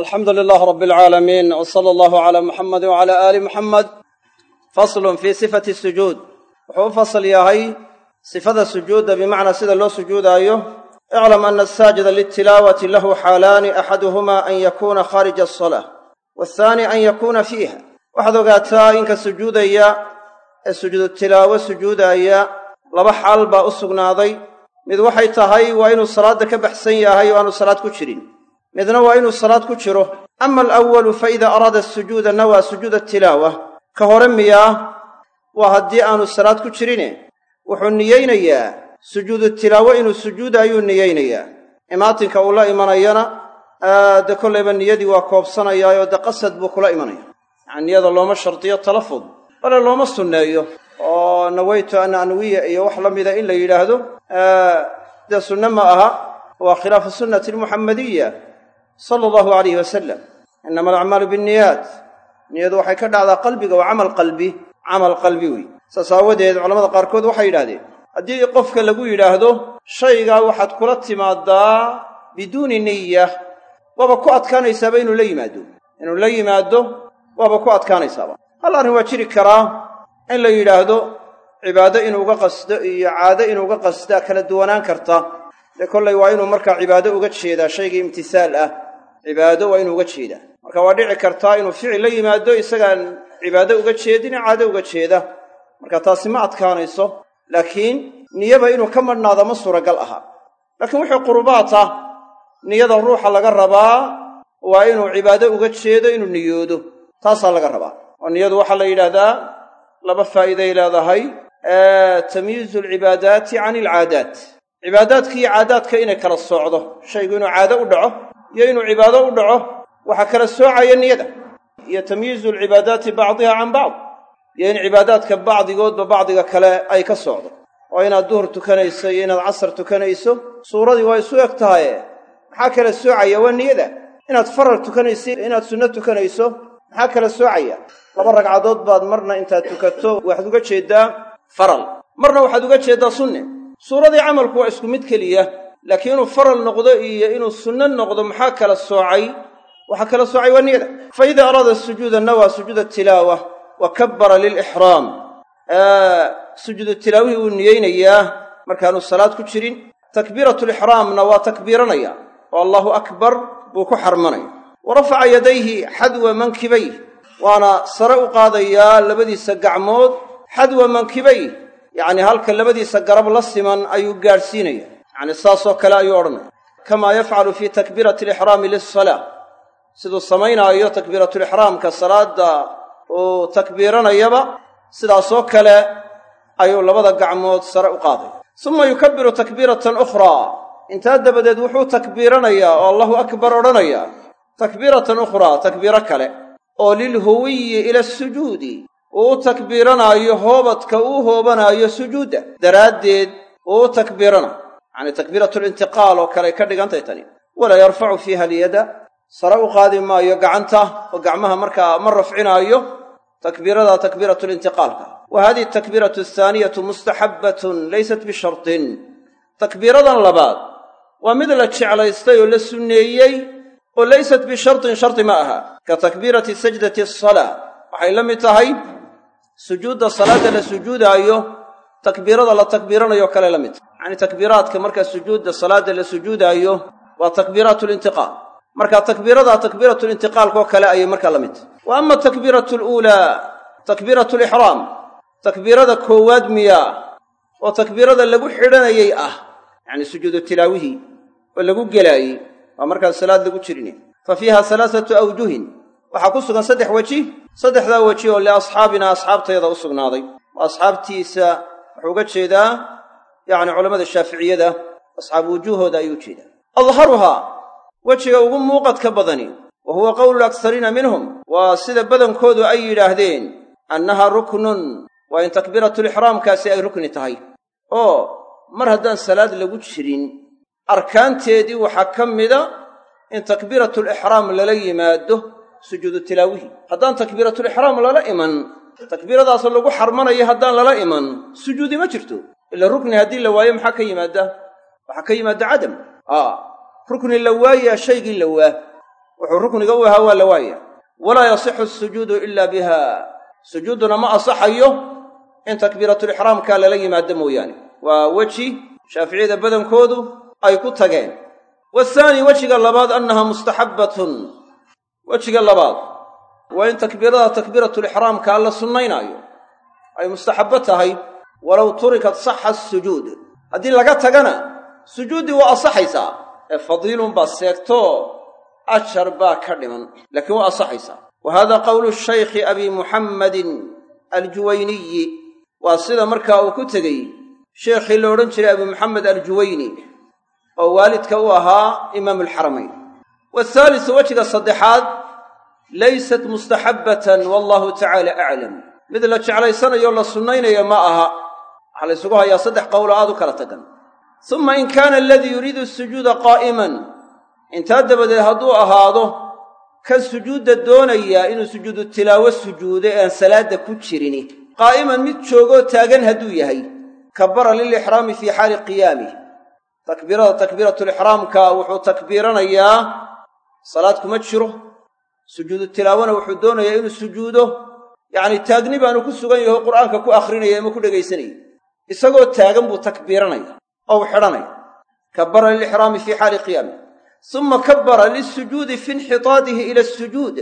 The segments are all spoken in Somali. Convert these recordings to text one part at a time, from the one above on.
alxamdu lilah rab alcaalamiin w sala allahu cala muxamadi wcala aali muxamed faslun fii sifati sujuud wuxuu u fasal yahay sifada sujuudda bimacnaa sida loo sujuudaayo. Iclam ana asaajida liltilaawati lahu xaalaani axaduhuma an yakuuna khaarija asalaa waathaani an yakuuna fiiha. Waxaad ogaataa inka sujuudaya ee sujuudu tilaawo sujuudaya laba xaal baa u sugnaaday. Mid waxay tahay waa inuu salaadda ka baxsan yahay oo aanu salaad ku jirin midna waa inuu salaad ku jiro. Ama alawalu fa idaa araada asujuuda nawaa sujuuda tilaawa. Ka hore miyaa waa haddii aanu salaad ku jirine. Wuxuu niyeynayaa sujuudu tilaawo inuu sujuudaayuu niyeynayaa imaatinka uu la imanayana de kollayba niyadii waa koobsanayaayoo de qasad buu kula imanaya. Yacani niyada looma shardiyo talafud bale looma sunneeyo. Oo nawaytu an anwiya iyo wax la mida in la yidhaahdo dee sunne ma aha. Waa khilaafu sunnati almuxammadiya sala allahu alayhi wasalam innama alacmaalu binniyaat niyadu waxay ka dhacdaa qalbiga waa camal qalbi camal qalbi wey. Saas aawadeed culamada qaarkood waxay yidhahdeen haddii qofka lagu yidhaahdo shaygaa waxaad kula timaadaa biduuni niya waaba ku adkaanaysaaba inuu la yimaado. Inuu la yimaado waaba ku adkaanaysaaba. Hal arrin waa jiri karaa in la yidhaahdo cibaado inuuga qasdo iyo caado inuuga qasdaa kala duwanaan karta. Dee kollay waa inuu markaa cibaado uga jeedaa shaygii imtisaal ah cibaado waa inuu uga jeedaa. Marka waa dhici kartaa inuu ficil la yimaado isagaan cibaado uga jeedin caado uga jeeda. Marka taasi ma adkaanayso laakiin niyaba inuu ka madhnaado ma suuragal aha. Laakiin wixii qurubaat ah niyada ruuxa laga rabaa waa inuu cibaado uga jeedo inuu niyoodo. Taasaa laga rabaa. Oo niyadu waxaa la yidhaahdaa laba faa'iiday leedahay. Tamyiizu alcibaadaati can alcaadaat. Cibaadaadka iyo caadaadka inay kala soocdo shaygu inuu caado u dhaco iyo inuu cibaado u dhaco waxaa kala soocaya niyada iyo tamyiizu alcibaadaati bacdiha can bacd iyo in cibaadaadka bacdigoodba bacdiga kale ay ka socdo. Oo inaad duhur tukanayso iyo inaad casar tukanayso suuradii waa isu eg tahaye maxaa kala soocaya? Waa niyada. Inaad farar tukanayso inaad sunno tukanayso maxaa kala soocaya? Laba ragcadood baad marna intaad tukato waxaad uga jeeddaa faral. Marna waxaad uga jeeddaa sunne. Suuradii camalku waa isku mid keliya laakiin inuu faral noqdo iyo inuu sunno noqdo maxaa kala soocay? Waxaa kala soocay waa niyada fa idaa araada sujuuda nawaa sujuuda tilaawa wa kabbara lilixraam sujuudu tilaawihii wuu niyeynayaa markaanu salaad ku jirin takbiiratulixraamna waa takbiiranaya oo allahu akbar buu ku xarmanaya. Wa rafaca yadayhi xadwa mankibayh waana sare u qaadayaa labadiisa gacmood xadwa mankibayh yacni halka labadiisa garab la siman ayuu gaadhsiinaya yacni saasoo kale ayuu odhanaya. Kamaa yafcalu fii takbiirati alixraami lisalaa siduu samaynaayo takbiiratulixraamka salaadda uu takbiiranayaba sidaasoo kale ayuu labada gacmood sare u qaadaya suma yukabbiru takbiiratan ukhraa. Intaa dabadeed wuxuu takbiiranayaa oo allahu akbar odhanayaa takbiiratan ukhraa takbiiro kale. Oo lilhuwiyi ila asujuudi uu u takbiiranaayo hoobadka uu hoobanaayo sujuudda. Daraaddeed uu u takbiiranayo yacni takbiiratulintiqaal oo kale ka dhigantay tani. Walaa yarfacu fiiha alyada. Sare u qaadi maayo gacanta oo gacmaha markaa ma rafcinaayo takbiirada takbiiratulintiqaalka wa hadihi takbiiratu athaaniyatu mustaxabbatun laysat bishartin. Takbiiradan labaad waa mid la jeclaystay oo la sunneeyey oo laysat bishartin shardi ma aha. Ka takbiirati sajdati asalaa waxay la mid tahay sujuudda salaadda la sujuudaayo takbiirada la takbiiranayo kale la mid tahay yacni takbiiraadka marka sujuudda salaadda la sujuudaayo waa takbiiraatu lintiqaal marka takbiirada takbiiratulintiqaalkoo kale ayay markaa la mid. Tahay wa ama takbiiratu aluulaa takbiiratu alixraam takbiirada koowaad miyaa oo takbiirada lagu xidhanayay ah yacni sujuudu tilaawihii oo lagu gelaayey waa markaan salaad lagu jirin fa fiiha halaasatu awjuhin. Waxaa ku sugan saddex weji. Saddexdaa weji oo liasxaabina asxaabtayada u sugnaaday. Oo asxaabtiisa wuxuu uga jeedaa yacni culammada shaaficiyada asxaab wujuuhooda ayuu u jeedaa adharuhaa wejiga ugu muuqadka badani wa huwa qowlu laksariina minhum waa sida badankoodu ay yidhaahdeen annaha ruknun waa in takbiiratulixraamkaasi ay rukni tahay. Oo mar haddaan salaad lagu jirin arkaanteedii waxaa ka mida in takbiiratulixraam lala yimaado sujuudu tilaawihii haddaan takbiiratulixraam lala iman takbiiradaasoo lagu xarmanayo haddaan lala iman sujuudi ma jirto ila rukni haddii la waayo maxaa ka yimaada waxaa ka yimaada cadam. Aa rukni la waayaa shaygii la waa wuxuu rukniga u ahaa waa la waaya walaa yasixu asujuudu ila biha. Sujuudduna ma asaxayo in takbiiratulixraamka lala yimaado mooyaane. Waa weji shaaficiyada badankoodu ay ku tageen. Waathaani wejiga labaad annaha mustaxabbatun. Wejiga labaad. Waa in takbiirada takbiiratulixraamka la sunnaynaayo. Ay mustaxabbo tahay walow turikat saxa asujuud haddii laga tagana sujuuddii waa asaxaysaa ee fadiilunbaa seegto ajar baa ka dhiman laakiin waa asaxaysaa wa hada qowlu shaykhi abi muxammadin aljuwayniyi. Waa sida markaa uu ku tegey sheekhii la odhan jiray abi muxamed aljuwayni oo waalidka u ahaa imaamu alxaramayn waathaalisu wejiga saddexaad laysat mustaxabbatan wallahu tacaala aclam mid la jeclaysanayo la sunnaynayo ma aha waxaa la ysugu hayaa saddex qowlo aad u kala tagan. Summa in kaana aladii yuriidu sujuuda qaa'iman. Intaa dabadeed hadduu ahaado ka sujuudda doonayaa inuu sujuudu tilaawo sujuudo ee aan salaadda ku jirini. Qaa'iman mid joogoo taagan hadduu yahay. Kabbara lilixraami fii xaali qiyaamih takbiirada takbiiratulixraamka wuxuu takbiiranayaa salaad kuma jiro. Sujuudu tilaawona wuxuu doonayaa inuu sujuudo. Yacni taagni baanu ku sugan yaho qur'aanka ku akhrinaya ama ku dhegaysanaya isagoo taagan buu takbiiranaya oo u xidhanaya. Kabbara lilixraami fii xaali qiyaamih suma kabbara lisujuudi fi inxitaadihi ila asujuud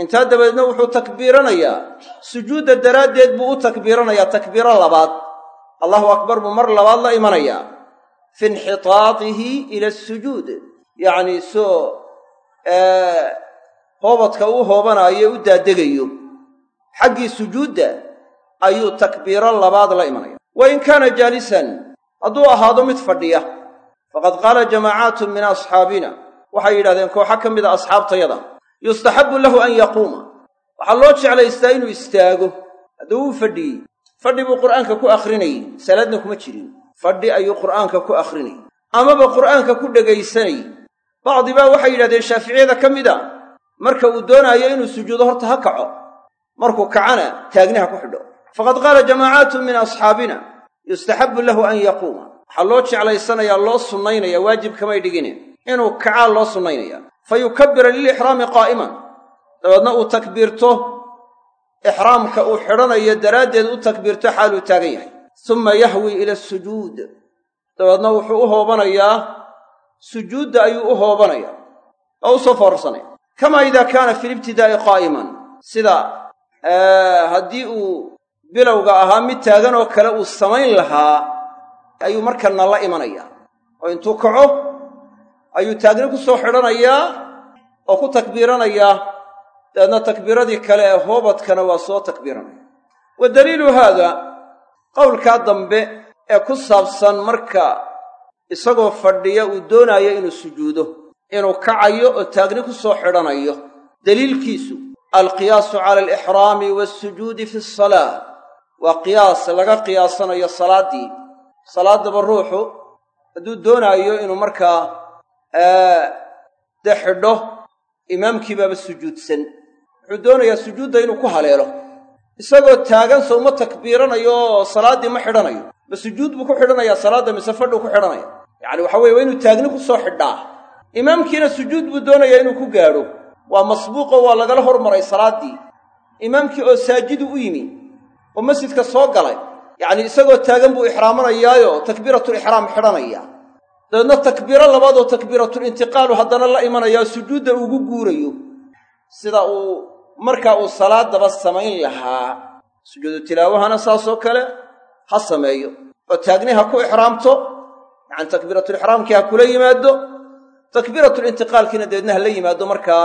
intaa dabadeedna wuxuu takbiiranayaa. Sujuudda daraaddeed buu u takbiiranayaa takbiiro labaad. Allahu akbar buu mar labaad la imanayaa. Fi inxitaadihi ila asujuud yacnii soo hoobadka uu hoobanaayo u daadegayo xaggii sujuudda ayuu takbiiro labaad la imanaya. Wa in kaana jaalisan hadduu ahaado mid fadhiya faqad qaala jamaacaatun min asxaabina waxay yidhahdeen kooxo ka mida asxaabtayada yustaxabbu lahu an yaquuma. Waxaa loo jeclaystaa inuu istaago hadduu uu fadhiyey. Fadhi buu qur'aanka ku akhrinayey salaadna kuma jirin. Fadhi ayuu qur'aanka ku akhrinayey amaba qur'aanka ku dhegaysanayey bacdibaa waxay yidhahdeen shaaficiyada ka mid a marka uu doonaayo inuu sujuudo horta ha kaco markuu kacana taagni ha ku xidho faqad qaala jamaacaatun min asxaabina yustaxabbu lahu an yaquuma. Waxaa loo jeclaysanayaa loo sunnaynaya waajib kamay dhigine inuu kacaa loo sunnaynaya fa yukabbira lilixraami qaa'iman. Dabeedna uu takbiirto ixraamka uu xidhanayo daraaddeed u takbiirto xaaluu taagan yahay. Summa yahwi ila asujuud dabeedna wuxuu u hoobanayaa sujuudda ayuu u hoobanayaa. Oo u soo foorarsanaya kamaa idaa kaana fi libtidaa'i qaa'iman. Sida haddii uu bilowga ahaa mid taagan oo kale uu samayn lahaa ayuu markanna la imanayaa. Oo intuu kaco ayuu taagni ku soo xidhanayaa oo ku takbiiranayaa. Dabeedna takbiiradii kale ee hoobadkana waa soo takbiiranaya. Wa daliilu haada qowlkaa dambe ee ku saabsan marka isagoo fadhiya uu doonaayo inuu sujuudo inuu kacayo oo taagni ku soo xidhanayo. Daliilkiisu alqiyaasu cala alixraami waasujuudi fi asalaa waa qiyaas laga qiyaasanayo salaaddii salaaddaba ruuxu hadduu doonaayo inuu markaa dee xidho imaamkiibaaba sujuudsan. Wuxuu doonayaa sujuudda inuu ku haleelo. Isagoo taagan so uma takbiiranayo salaaddii ma xidhanayo. Ma sujuud buu ku xidhanayaa salaadda mise fadhuu ku xidhanaya yacani waxa weye waa inuu taagni ku soo xidhaa. Imaamkiina sujuud buu doonayaa inuu ku gaadho. Waa masbuuqo waa lagala hormaray salaaddii imaamkii oo saajidu u yimi oo masjidka soo galay. Yacni isagoo taagan buu ixraamanayaayo takbiiratulixraam xidhanaya dabeedna takbiiro labaad oo takbiiratulintiqaalu haddana la imanayaa sujuudda ugu guurayo. Sida uu markaa uu salaaddaba samayn lahaa sujuudu tilaawahana saasoo kale ha sameeyo. Oo taagni ha ku ixraamto yacani takbiiratulixraamkii ha kula yimaado takbiiratulintiqaalkiina dabeedna ha la yimaado markaa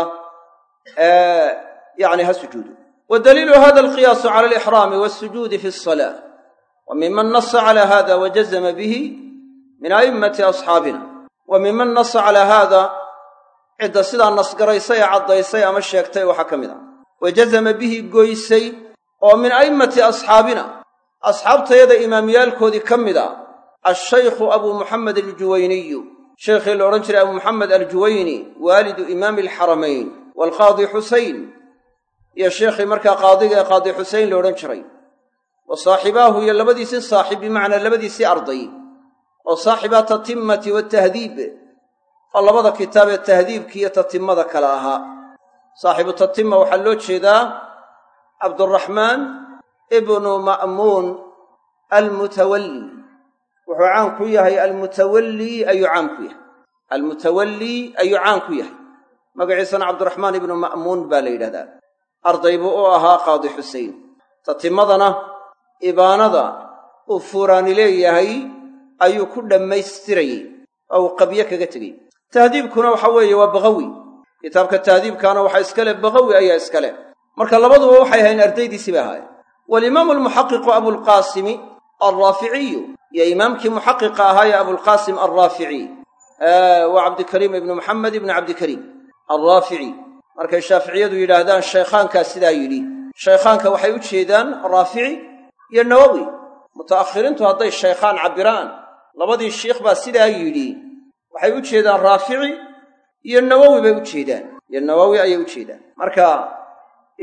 yacni ha sujuudo wa daliilu hada alqiyaasu cala alixraami waasujuudi fi asalaa wa miman nasa cala hada wa jazama bihi min a'immati asxaabina wa miman nasa calaa haada cidda sidaa nasgaraysay ee caddaysay ama sheegtay waxaa ka mid ah wa jazama bihi goysay oo min a'immati asxaabina asxaabtayada imaamyaalkoodii ka mid a ashaykhu abuu muxamed aljuwayniyu sheikhii la odhan jiray abuu muxamed aljuwayni waalidu imaami alxaramayn waalqaadi xusayn iyo sheikhii markaa qaadiga ee qaadi xusayn la odhan jiray. Wa saaxibaahu iyo labadiisii saaxib bimacnaa labadiisii arday. Oo saaxiba tatimmati watahdiib oo labada kitaab ee tahdiibka iyo tatimada kale ahaa saaxibu tatima waxaa loo jeedaa cabduraxmaan ibnu ma'muun almutawalli. Wuxuu caan ku yahay almutawallii ayuu caan ku yahay. Almutawallii ayuu caan ku yahay. Magaciisana cabdiraxmaan ibnu ma'muun baa la yidhahdaa arday buu u ahaa qaadi xusein tatimadana ibaanada uu fuuraani leeyahay ayuu ku dhammaystirayey oo uu qabyo kaga tegey tahdiibkuna waxa weeye waa baqawi. Kitaabka tahdiibkaana waxaa iska leh baqawi ayaa iska leh. Marka labaduba waxay ahayn ardaydiisii bay ahaayeen walimaamu almuxaqiqu abulqaasimi alraaficiyu iyo imaamkii muxaqiqa ahaa ee abulqaasim alraafici waa cabdikariim ibnu maxamed ibnu cabdikariim alraafici markay shaaficiyadu yidhaahdaan shaykhaankaa sidaa yidhi. Shaykhaanka waxay u jeedaan raafici iyo nawowi muta'akhiriintu hadday shaykhaan cabbiraan labadii shiikh baa sidaa yidhi. Waxay u jeedaan raafici iyo nawowi bay u jeedaan. Iyo nawowi ayay u jeedaan. Marka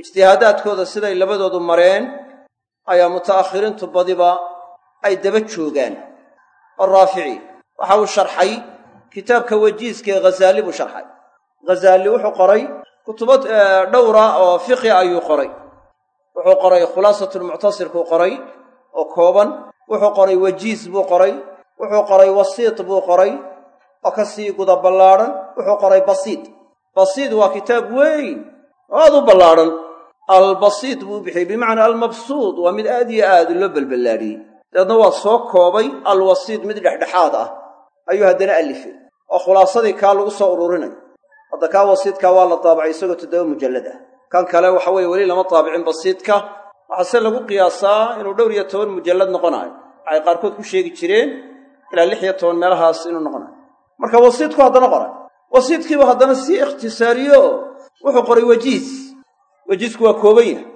ijtihaadaadkooda siday labadoodu mareen ayaa muta'akhiriintu badiba ay daba joogaan. Oo raafici waxa uu sharxay kitaabka wajiiska ee ghazaali buu sharxay. Ghazaali wuxuu qoray kutubo dhowra oo fiqi ayuu qoray. Wuxuu qoray khulaasatulmuctasirkuu qoray oo kooban. Wuxuu qoray wajiis buu qoray. Wuxuu qoray wasiit buu qoray oo ka sii guda ballaadhan wuxuu qoray basiid. Basiid waa kitaab weyn. Oo aad u ballaadhan albasiid buu bixiyey bimacnaa almabsuud. Waa mid aad iyo aad loo balballaadhiyey dabeedna waa soo koobay alwasiid mid dhexdhexaad ah. Ayuu haddana alifay. Oo khulaasadii kaa lagu soo ururinayo hadda kaa wasiidkaa waa la daabacay isagoo toddoba mujallad ah. Kan kale waxa weeye weli lama daabicin basiidka waxaase lagu qiyaasaa inuu dhowr iyo toban mujallad noqonayo waxay qaarkood ku sheegi jireen ilaa lix iyo toban meelahaas inuu noqonayo marka wasiidku haddana qoray. Wasiidkiiba haddana sii ikhtisaariyo wuxuu qoray wajiis wajiisku waa kooban yahay.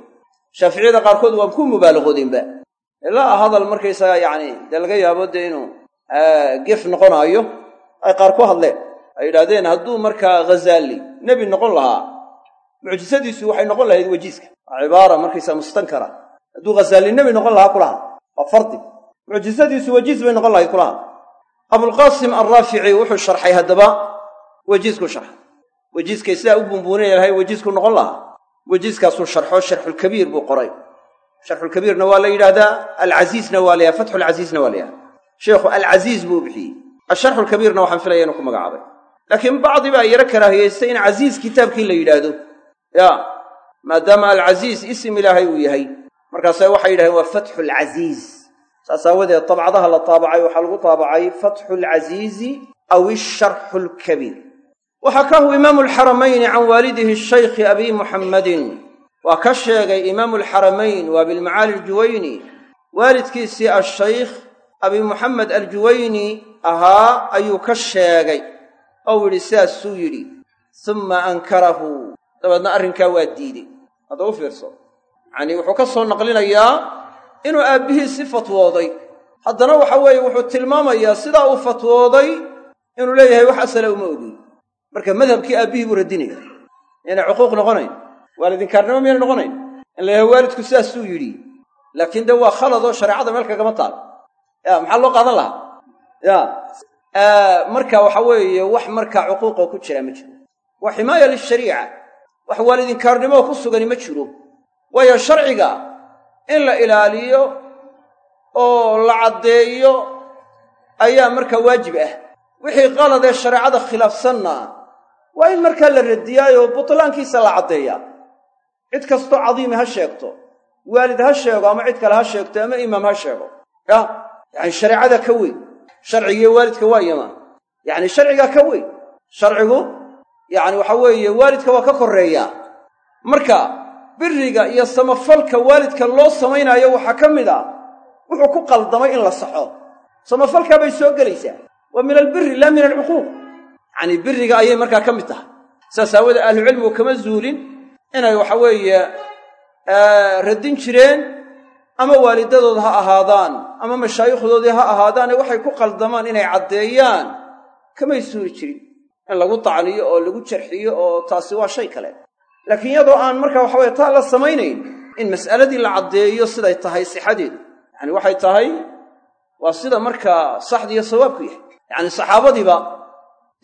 Shaaficiyada qaarkood waan ku mubaalaqoodinba ilaa hadal markaysaga yacni dee laga yaabo dee inuu gef noqonaayo ay qaar ku hadleen ay yidhahdeen hadduu markaa ghazaali nebi noqon lahaa mucjisadiisu waxay noqon lahayd wajiiska waa cibaara markaysaa mustankara hadduu ghazaali nebi noqon lahaa kulaha waa fardi. Mucjisadiisu wajiis bay noqon lahayd kulaha. Abulqaasim alraafici wuxuu sharxay haddaba wajiisku sharxay wajiiskay sidaa u bumbuunaya lahay wajiisku noqon lahaa. Wajiiskaasuu sharxo sharxulkabiir buu qoray. Sharxulkabiirna waa la yidhahdaa alcasiisna waa la yidhahda fatxulcasiisna waa la yidhahda sheikhu alcasiiz buu bixiyey. Asharxulkabiirna waxaan filaya inuu ku magacaabay laakiin bacdi baa yaro karaahiyaystay in casiis kitaabkii la yidhaahdo. Ya maadaama alcasiis isim ilaahay uu yahay markaase waxay yidhahdeen waa fatxu alcasiiz saas aawadeed dabcadaha la taabacay waxaa lagu taabacay fatxu alcasiizi aw isharxu alkabiir waxakahu imaamu alxaramayni can waalidihi shaykhi abi muxammadin waa ka sheegay imaamu alxaramayn waa bilmacaali aljuwayni. Waalidkiisii ashaykh abi muxamed aljuwayni ahaa ayuu ka sheegay ou yidhi sidaasuu yidhi summa ankarahu. Dabeedna arrinkaa waa diidey. Hadda u fiirso. Yacanii wuxuu ka soo naqlinayaa inuu aabbihiisi fatwooday. Haddana waxa weeye wuxuu tilmaamayaa sidaa uu fatwooday inuu leeyahay wax asala uma ogin marka madhabkii aabbihii buu radinaya inay cuquuq noqonayn waalidinkaarnimo miyayna noqonayn? In la waalidku sidaasuu yidhi. Laakiin dee waa khaladoo shareecada meel kagama taal. Ya maxaa loo qaadan lahaa? Ya marka waxa weeye wax markaa cuquuqoo ku jira ma jiro. Waa ximaaya lishariica wax waalidinkaarnimoo ku sugani ma jiro. Waayo sharciga in la ilaaliyo oo la caddeeyo ayaa markaa waajib ah. Wixii qalad ee shareecada khilaafsanna waa in markaa la radiyaayoo butlaankiisa la caddeeyaa cid kastoo cadiimi ha sheegto waalid ha sheego ama cid kale ha sheegto ama imaam ha sheego. Ya yacani shareecada ka weyn sharcigiiyo waalidka waa yamaa yacni sharcigaa ka weyn. Sharcigu yacni waxa weeye waalidka waa ka korreeyaa marka biriga iyo samafalka waalidka loo samaynaayo waxaa ka mid a wuxuu ku qaldamay in la saxo. Samafalkaa bay soo gelaysaa. Waa min albiri laa min alcuquuq. Yacanii biriga ayay markaa ka mid tahay. Saas aawoodee ahlucilmigu kama zuulin inay waxa weeye radin jireen ama waalidadooda ha ahaadaan ama mashaayikhdoodii ha ahaadaane waxay ku qaldamaan inay caddeeyaan. Kamay suuri jirin. In lagu tacniyo oo lagu jarxiyo oo taasi waa shay kale. Laakiin iyadoo aan markaa waxa weye taa la samaynayn in mas'aladii la caddeeyo siday tahay sixadeedu yacani waxay tahay waa sida markaa saxdiiyo sawaabku yahay. Yacani saxaabadiiba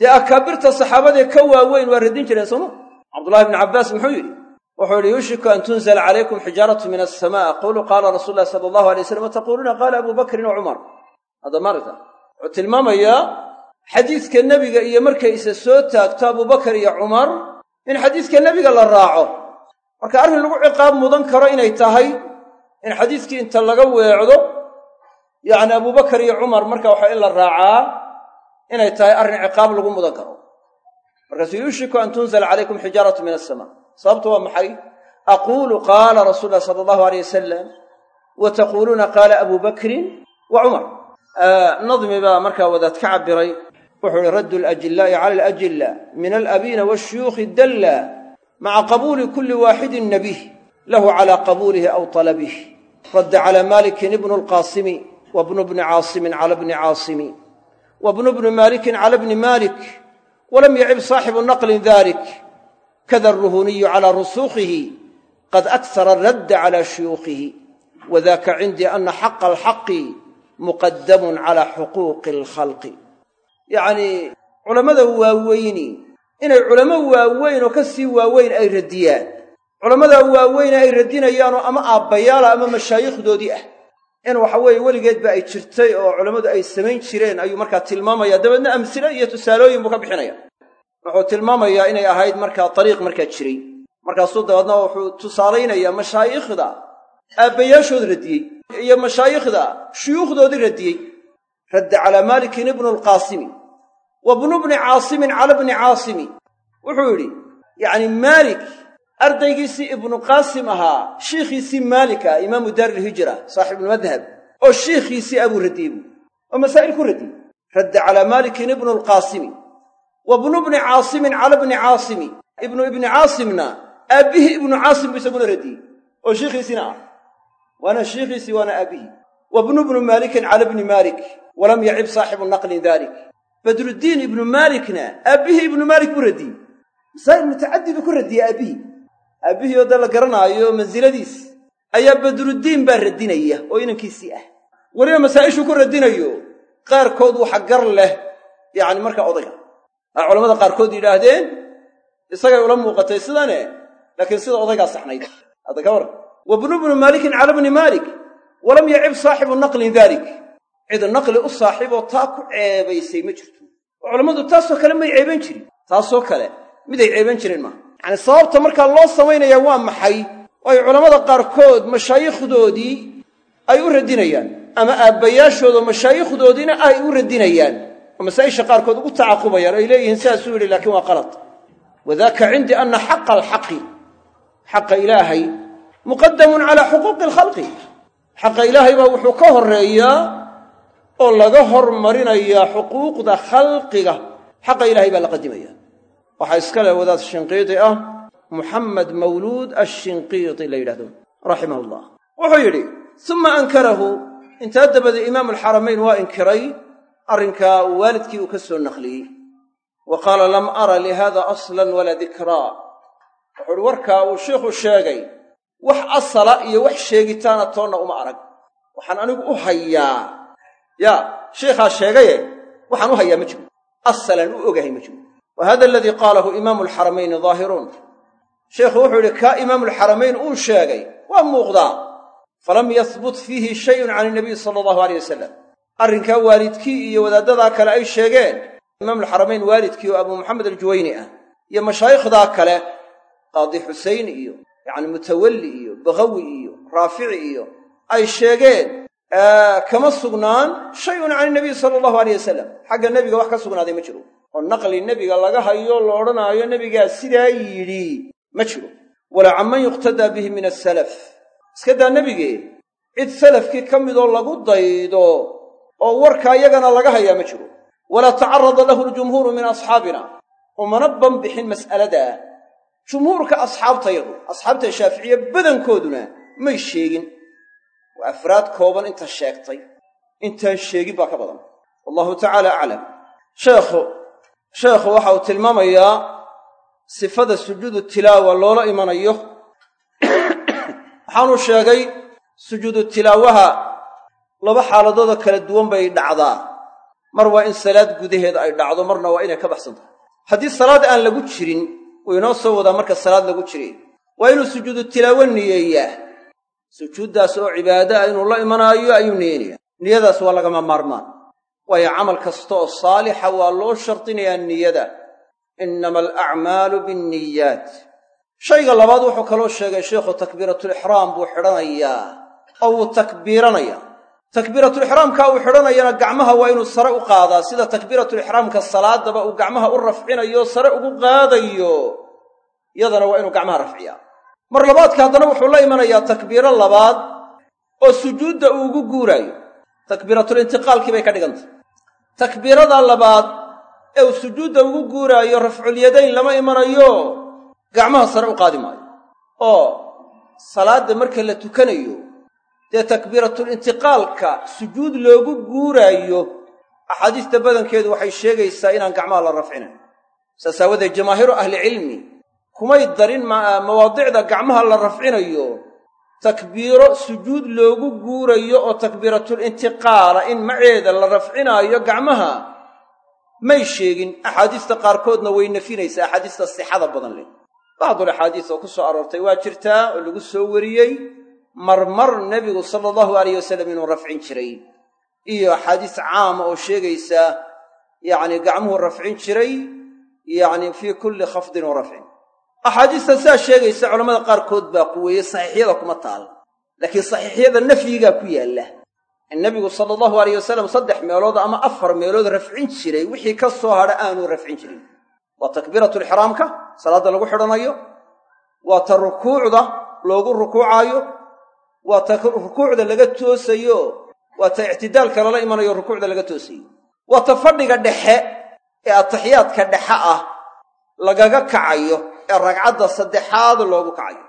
dee akaabirta saxaabadee ka waaweyn waa radin jireen sooma cabdullahi bni cabbaas muxuu yidhi wuxuu yidhi yuushiku an tunzla calaykum xijaaratu min asamaa quluu qaala rasuulu lahi sala allahu alay waslam wataquuluuna qaala abu bakrin wa cumar hadda maaragta wuxuu tilmaamayaa xadiiska nebiga iyo markay isa soo taagto abubakar iyo cumar in xadiiska nebiga la raaco. Marka arrin lagu ciqaab mudan karo inay tahay in xadiiskii inta laga weecdo yacni abubakar iyo cumar marka waxa in la raacaa inay tahay arrin ciqaab lagu mudan karo. Markaasuu yuushiku an tunzala calaykum xijaaratu min asamaa sababtu waa maxay? Aquulu qaala rasuulu lahi sala allahu aleyh wasalam wa taquuluuna qaala abu bakrin wa cumar nadmi baa markaa wadaad ka cabiray wuxuu uhi raddu alajillaa'i cala alajilla min alabiina waashuyuukhi dalla maca qabuuli kulli waaxidin nabih lahu cala qabuulihi aw talabih radda cala malikin ibnu lqaasimi wa bnu bni caasimin cala bni caasimi wa bnu bni malikin cala bni malik walam yacib saaxibu naqlin dalik kada aruhuniyu cala rusuukhihi qad aksara aradda cala shuyuukhihi wadaka cindii ana xaqa alxaqi muqadamun cala xuquuqi alkhalqi yacnii culammada waaweyni inay culamo waaweyn oo ka sii waaweyn ay radiyaan culammada waaweyne ay radinayaanoo ama aabbayaala ama mashaayikhdoodii ah. In waxa weeye weligeedba ay jirtay oo culammadu ay samayn jireen ayuu markaa tilmaamaya dabeedna amsile iyo tusaalooyin buu ka bixinaya wuxuu tilmaamayaa inay ahayd markaa dariiq markaa jiray. Markaasuu dabeedna wuxuu tusaalaynayaa mashaayikhda aabbayaashood radiyey iyo mashaayikhda shuyuukhdoodii radiyey radda calaa maalikin ibnu lqaasimi wa bnu bni caasimin cala bni caasimi. Wuxuu yidhi yacni maalik ardaygiisii ibnu qaasim ahaa shiikhiisii maalik ah imaamu daarilhijra saaxibulmadhab oo shiikhiisii abuu radiyey buu oo masaa'il ku radiyey radda calaa maalikin ibnu lqaasimi wa bnu bni caasimin cala bni caasimi ibnu ibni caasimna aabbihii ibnu caasim buu isaguna radiyey oo shiikhiisiina ah. Waana shiikhiisii waana aabbihii. Wa bnu bnu maalikin cala bni maalik walam yacib saaxibu naqlin dalik badruddiin ibnu maalikna aabbihii ibnu maalik buu radiyey. Masaa'il mutacaddi buu ku radiyey aabbihii. Aabbihii oo dee la garanaayo mansiladiis ayaa badruddiin baa radinaya oo inankiisii ah. Weliba masaa'ishuu ku radinayo qaarkood waxa gar leh yacni markaa odayga a culamada qaarkood yidhaahdeen isagay ula muuqatay sidane laakiin sida odaygaa saxnayd. Hadda ka warran wa bnu maalikin cala bni maalik walam yacib saaxibu naqlin dalik cid naqli u saaxiiboo taa ku ceebaysay ma jirto. Oo culammadu taasoo kale may ceeban jirin. Taasoo kale miday ceeban jireen maaha yacani sababta markaa loo samaynayaa waa maxay? Oo ay culammada qaarkood mashaayikhdoodii ay u radinayaan ama aabbayaashooda mashaayikhdoodiina ay u radinayaan oo masaa'isha qaarkood ugu tacaqubayaan o ay leeyihiin sidaasuu yidhi laakiin waa qalad. Wadaka cindii anna xaqa alxaqi xaqa ilaahay muqadamun calaa xuquuqi alkhalqi. Xaqa ilaahay baa wuxuu ka horreeyaa oo laga hormarinayaa xuquuqda khalqiga. Xaqa ilahay baa la qadimaya. Waxaa iska leh wadaad shinqiidi ah muxamed mawluud ashinqiidi la yidhahdo raximah llah wuxuu yidhi suma ankarahu intaa dabadeed imaamu alxaramayn waa inkiray arrinkaa waalidkii uu ka soo naqliyey. Wa qaala lam ara lihada aslan walaa dikraa wuxuu uhi warkaa uu sheikhu sheegay wax asala iyo wax sheegitaana toonna uma arag. Waxaan anigu u hayaa. Yaa sheikhaa sheegaye waxaan u hayaa ma jiro. Asalan u ogahay ma jiro. Wa hada aladii qaalahu imaamu alxaramayni daahiruun sheikhu wuxuu yidhi kaa imaamulxaramayn uu sheegay waa muuqdaa. Falam yahbut fiihi shayun can inabiy sala allahu aleyh wasalam arrinkaa waalidkii iyo wadaaddadaa kale ay sheegeen. Imaamulxaramayn waalidkii oo abuu maxamed aljuwayni ah iyo mashaayikhdaa kale qaadi xuseyn iyo yacni mutawalli iyo bakawi iyo raafici iyo ay sheegeen kama sugnaan shayun can inabiy sala allahu aleyh wasalam xagga nebiga wax ka sugnaaday ma jiro. Oo naqli nebiga laga hayo la odhanaayo nebigaa sidaa yidhi ma jiro. Walaa canman yuqtadaa bihi min asalaf iska daa nebigee cid salafkii ka midoo lagu daydo oo warkaa yagana laga hayaa ma jiro. Walaa tacarada lahu ljumhuuru min asxaabina. Umana banbixin mas'aladaa jumhuurka asxaabtayadu asxaabta shaaficiye badankooduna may sheegin. Waa afraad kooban inta sheegtay. Intaan sheegin baa ka badan. Wallahu tacaala aclam sheekhu sheekhu waxa uu tilmaamayaa sifada sujuudu tilaawa loola imanayo. Waxaanuu sheegay sujuudu tilaawaha laba xaaladoodoo kala duwan bay dhacdaa. Mar waa in salaad gudaheeda ay dhacdo marna waa inay ka baxsan tahay. Haddii salaad aan lagu jirin wuu inoo soo wadaa marka salaad lagu jiri waa inuu sujuudu tilaawo niyeeyaa. Sujuuddaas oo cibaado ah inuu la imanaayo ayuu niyeynayaa. Niyadaas waa lagama maarmaan. Waayo camal kasta oo saalixa waa loo shardinayaa niyada. Innama alacmaalu binniyaat. Shayga labaad wuxuu kaloo sheegay sheikhu takbiiratulixraam buu xidhanayaa oo wuu takbiiranayaa takbiiratulixraamka uu xidhanayana gacmaha waa inuu sare u qaadaa. Sida takbiiratulixraamka salaadaba uu gacmaha u rafcinayo sare ugu qaadayo yadana waa inuu gacmaha rafciyaa. Mar labaadka haddana wuxuu la imanayaa takbiiro labaad oo sujuudda uu ugu guuraayo. Takbiiratulintiqaalkii bay ka dhigantay. Takbiirada labaad ee uu sujuudda ugu guuraayo rafculyadayn lama imanayo gacmaha sare u qaadi maayo. Oo salaadda marka la tukanayo dee takbiiratulintiqaalka sujuud loogu guuraayo axaadiista badankeedu waxay sheegaysaa inaan gacmaha la rafcinayn saas aawadeed jamaahiiru ahlicilmi kumay darin mawaadicda gacmaha la rafcinayo takbiiro sujuud loogu guurayo oo takbiiratulintiqaala in maceeda la rafcinaayo gacmaha may sheegin axaadiista qaarkoodna way nafinaysaa axaadiista sixada badan leh. Bacdul axaadiis oo ku soo aroortay waa jirtaa oo lagu soo wariyey marmar nebigu sala allahu alayh wasalam inuu rafcin jiray. Iyo axaadiis caama oo sheegaysa yacni gacmuhu rafcin jiray yacni fii kulli khafdin wa rafcin. Axaadiista sidaa sheegaysa culamada qaarkood baa quweeye saxiixyada kuma taal. Laakiin saxiixyada nafyigaa ku yaalla. In nebigu sala allahu alayh wasalam saddex meelood ama afar meelood rafcin jiray wixii ka soo hadha aanu rafcin jirin. Waa takbiiratulixraamka salaadda lagu xidhanayo. Waa ta rukuucda loogu rukuucaayo waa rukuucda laga toosayo waa ta ictidaalka lala imanayo rukuucda laga toosayo. Waa ta fadhiga dhexe ee ataxiyaadka dhexe ah lagaga kacayo ee ragcadda saddexaad loogu kacayo.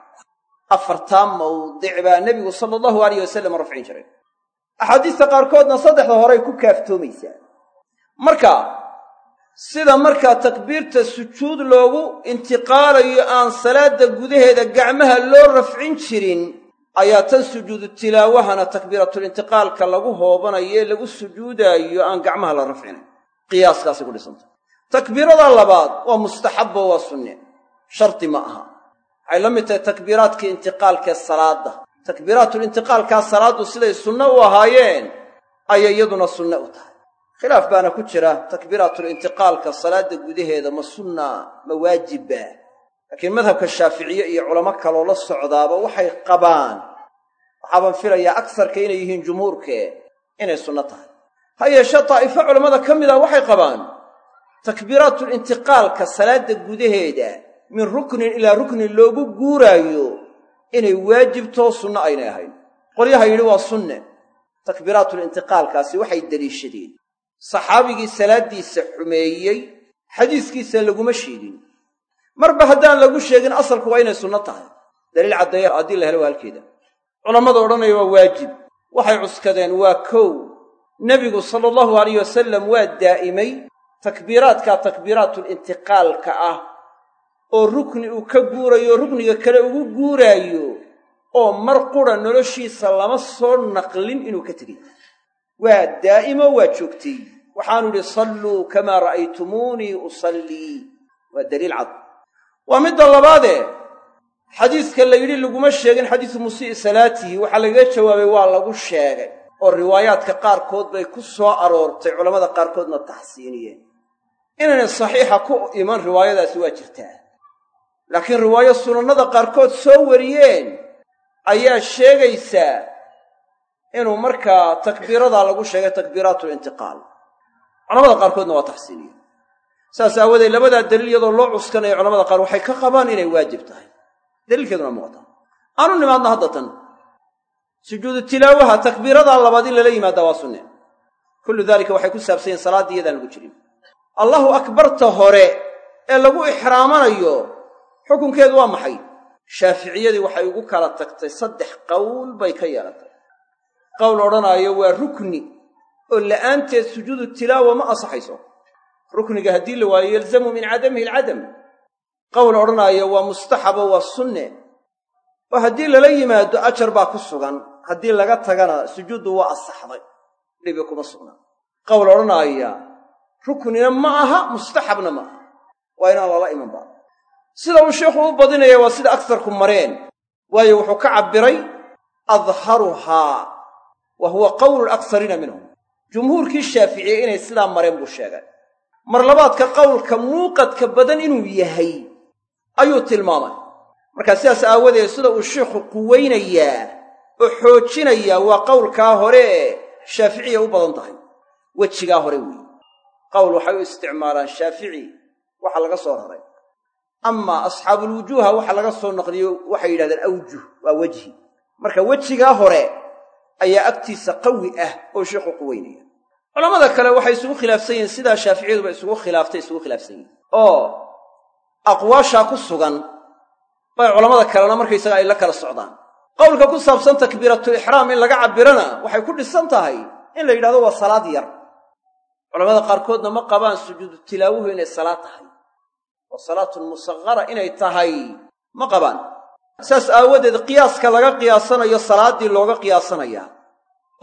Afartaa mawdic baa nebigu sala allahu alayh wasalam rafcin jiray. Axaadiista qaarkoodna saddexda horey ku kaaftoomaysaa. Marka sida markaa takbiirta sujuud loogu intiqaalayo aan salaadda gudaheeda gacmaha loo rafcin jirin ayaa tan sujuudu tilaawahana takbiiratulintiqaalka lagu hoobanayo ee lagu sujuudaayo aan gacmaha la rafcinayn qiyaaskaasay ku dhisantay takbiirada labaad waa mustaxabbo waa sunne. Shardi ma aha. Waxay la mid tahay takbiiraadkii intiqaalkee salaadda. Takbiiraatulintiqaalkaa salaaddu siday sunne u ahaayeen ayay iyaduna sunne u tahay. Khilaaf baana ku jira takbiiraatulintiqaalka salaadda gudaheeda ma sunna ma waajibba laakiin madhabka shaaficiye iyo culamo kaloo la socdaaba waxay qabaan waxaaban filayaa agsarka inay yihiin jumhuurke inay sunno tahay. Ha yeeshee daa'ifo culammada ka mid ah waxay qabaan takbiiraatulintiqaalka salaadda gudaheeda min ruknin ilaa ruknin loogu guuraayo inay waajibtoo sunno aynay ahayn. Qolyaha yidhi waa sunne. Takbiiraatulintiqaalkaasi waxay deliishadeen. Saxaabigii salaaddiisa xumeeyey xadiiskiisa laguma sheegin marba haddaan lagu sheegin asalku waa inay sunno tahay daliil caddeeya haddii la helo waa halkeeda. Culammada odhanaya waa waajib. Waxay cuskadeen waa kow. Nebigu sala allahu alayh wasalam waa daa'imay takbiiraadka takbiiraatulintiqaalka ah oo rukni uu ka guurayo rukniga kale ugu guuraayo oo mar qura noloshiisa lama soo naqlin inuu ka tegey waa daa'imo waa joogtay. Waxaanu idhi salluu kamaa ra'aytumuunii usallii waa daliil cad waa midda labaadee xadiiska la yidhi laguma sheegin xadiisu musii'i salaatihi. Waxaa lagaga jawaabay waa lagu sheegay. Oo riwaayaadka qaarkood bay ku soo aroortay culammada qaarkoodna taxsiiniyeen. Inaynay saxiixa ku iman riwaayadaasi waa jirtaa. Laakiin riwaayo sunannada qaarkood soo wariyeen ayaa sheegaysaa inuu markaa takbiiradaa lagu sheegay takbiiraatulintiqaal culamada qaarkoodna waa taxsiiniye saas aawadeed labadaa daliil iyadoo loo cuskanaya culamada qaar waxay ka qabaan inay waajib tahay. Daliilkeeduna muuqata aanu nimaadna hadda tan sujuudu tilaawaha takbiiradaa labaad in lala yimaadaa waa sunne. Kullu daalika waxay ku saabsan yihiin salaaddii iyadaan lagu jirin. Allahu akbarta hore ee lagu ixraamanayo xukunkeedu waa maxay? Shaaficiyadii waxay ugu kala tagtay saddex qowl bay ka yeelatay. Qowl odhanaayo waa rukni oo la'aanteed sujuudu tilaawa ma ansaxayso rukniga haddii la waayo yalzamu min cadamihi alcadam. Qowl odhanaayo waa mustaxabo waa sunne. Oo haddii lala yimaado ajar baa ku sugan. Haddii laga tagana sujuuddu waa asaxday. Dhibi kuma sugnaa qowl odhanaaya ruknina ma aha mustaxabna ma aha. Waa inaan lala imanba sida uu sheikhu u badinaya waa sida agsarku mareen. Waayo wuxuu ka cabbiray adharuhaa wa huwa qowlu laksariina minhum. Jumhuurkii shaaficiye inay sidaa mareen buu sheegay mar labaadka qowlka muuqadka badan inuu yahay ayuu tilmaamay. Markaa sidaas aawadeed sida uu sheikhu quweynayaa oo xoojinayaa waa qowlkaa hore shaaficiya u badan tahay. Wejigaa hore weeye. Qowl waxay u isticmaalaan shaafici waxa laga soo raray. Amaa asxaabulwujuuha waxa laga soo naqliyo waxay yidhahdeen awjuh waa wejhi marka wejigaa hore ayaa agtiisa qawi ah oo sheikhu quweynaya culammada kale waxay isugu khilaafsan yihiin sidaa shaaficiyaduba isugu khilaaftay isugu khilaafsan yihiin oo aqwaashaa ku sugan bay culammada kalena markaysaga ay la kala socdaan. Qowlka ku saabsan takbiiratul ixraam in laga cabbirana waxay ku dhisan tahay in la yidhahdo waa salaad yar. Culamada qaarkoodna ma qabaan sujuudu tilaawuhu inay salaad tahay. Oo salaatun musaqara inay tahay ma qabaan. Saas aawadeed qiyaaska laga qiyaasanayo salaaddii looga qiyaasanayaa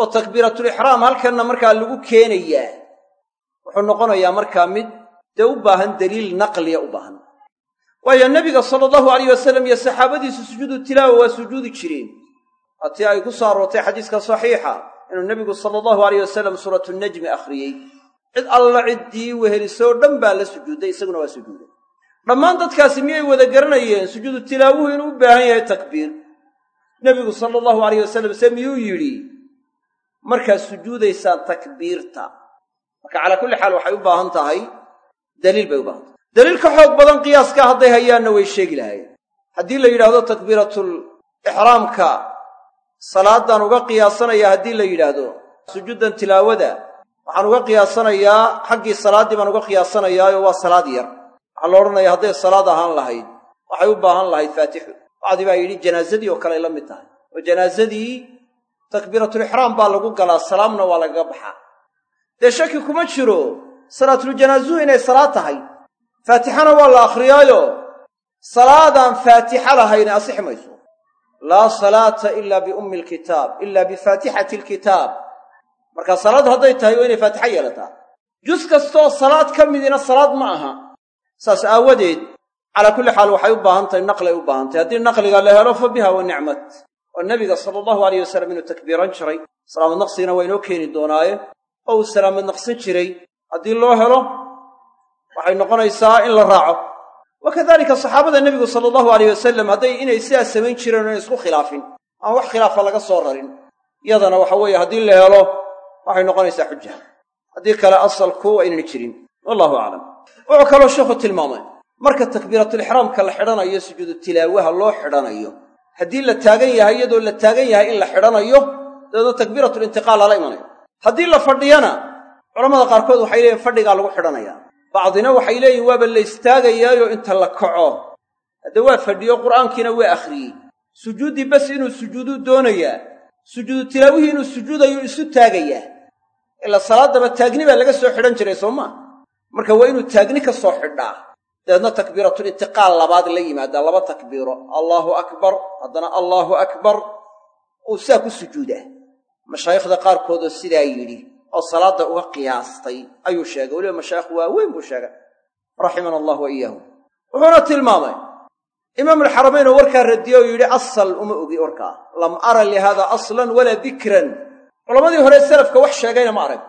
oo takbiiratulixraam halkanna markaa lagu keenayaa. Wuxuu noqonayaa markaa mid dee u baahan daliil naqliya u baahan. Waayo nebiga sala allahu alayh wasalam iyo saxaabadiisu sujuudu tilaawa waa sujuudi jireen. Hatii ay ku soo aroortay xadiiska saxiixa inuu nebigu sala allahu alayh wasalam suuratulnajmi akhriyey. Cid alla ciddii wehelisoo dhan baa la sujuudday isaguna waa sujuuday. Dhammaan dadkaasi miyay wada garanayeen sujuudu tilaawuhu inuu u baahan yahay takbiir? Nebigu sala allahu alayh wasalam se miyuu yidhi markaad sujuudaysaan takbiirta. Marka calaa kulli xaal waxay u baahan tahay daliil bay u baahan tahay. Daliil ka xoog badan qiyaaska hadday hayaanna way sheegi lahaayeen. Haddii la yidhaahdo takbiiratul ixraamka salaaddaan uga qiyaasanaya haddii la yidhaahdo sujuuddan tilaawada waxaan uga qiyaasanayaa xaggii salaaddii baan uga qiyaasanayaayo waa salaad yar. Waxaa la odhanaya hadday salaad ahaan lahayd waxay u baahan lahayd faatixu. Bacdi baa yidhi janaasadii oo kale ay la mid tahay. Oo janaasadii takbiiratulixraam baa lagu galaa salaamna waa lagaga baxaa. Dee shaki kuma jiro salaatuljanaazuhu inay salaad tahay. Faatixana waa la akhriyaayo. Salaadaan faatixa lahayn asixi mayso. Laa salaata ila biummi alkitaab ila bifaatixati alkitaab. Marka salaad hadday tahay waa inay faatixa yeelataa. Jus kastooo salaad ka midina salaad ma aha. Saas aawadeed calaa kulli xaal waxay u baahan tahay naqlay u baahan tahay. Haddii naqliga la helo fa biha wa nicmat oo nebiga sala allahu alayh wasalam inuu takbiiran jiray salaamad naqsigana waa inoo keeni doonaaye oo uu salaamad naqsin jiray. Haddii loo helo waxay noqonaysaa in la raaco. Wa kadalika saxaabada nebigu sala allahu alayh wasalam hadday inay sidaas samayn jireen inay isku khilaafin aan wax khilaafa laga soo rarin yadana waxa weeye haddii la helo waxay noqonaysaa xuja haddii kale asalku waa inayna jirin. Wallahu aclam wuxuu kaloo sheikhu tilmaamay marka takbiiratulixraamka la xidhanayo sujuudu tilaawaha loo xidhanayo haddii la taagan yahay iyadoo la taagan yahay in la xidhanayo dabeedna takbiiratulintiqaal lala imanayo haddii la fadhiyana culamada qaarkood waxay leeyihiin fadhigaa lagu xidhanayaa bacdina waxay leeyihiin waaba la istaagayaayo inta la kaco. Hadde waa fadhiyo qur'aankiina waa akhriyey. Sujuuddii bas inuu sujuuduu doonayaa sujuudu tilaawihii inuu sujuudayo isu taagayaa ilaa salaaddaba taagni baa laga soo xidhan jiray soo maa marka waa inuu taagni ka soo xidhaa dabeedna takbiiratulintiqaal labaad la yimaadaa laba takbiiro. Allaahu akbar haddana allaahu akbar. Uu saa ku sujuudaa mashaayikhda qaarkoodoo sidaa yidhi oo salaadda uga qiyaastay ayuu sheegay. Weliba mashaayikh waaweyn buu sheegay. Raximana allah wa wuxuuna tilmaamay imaamulxaramayn oo warkaa radiyey oo yidhi asal uma ogi warkaa lam ara lihaada aslan walaa dikran. Culammadii hore salafka wax sheegayna ma arag.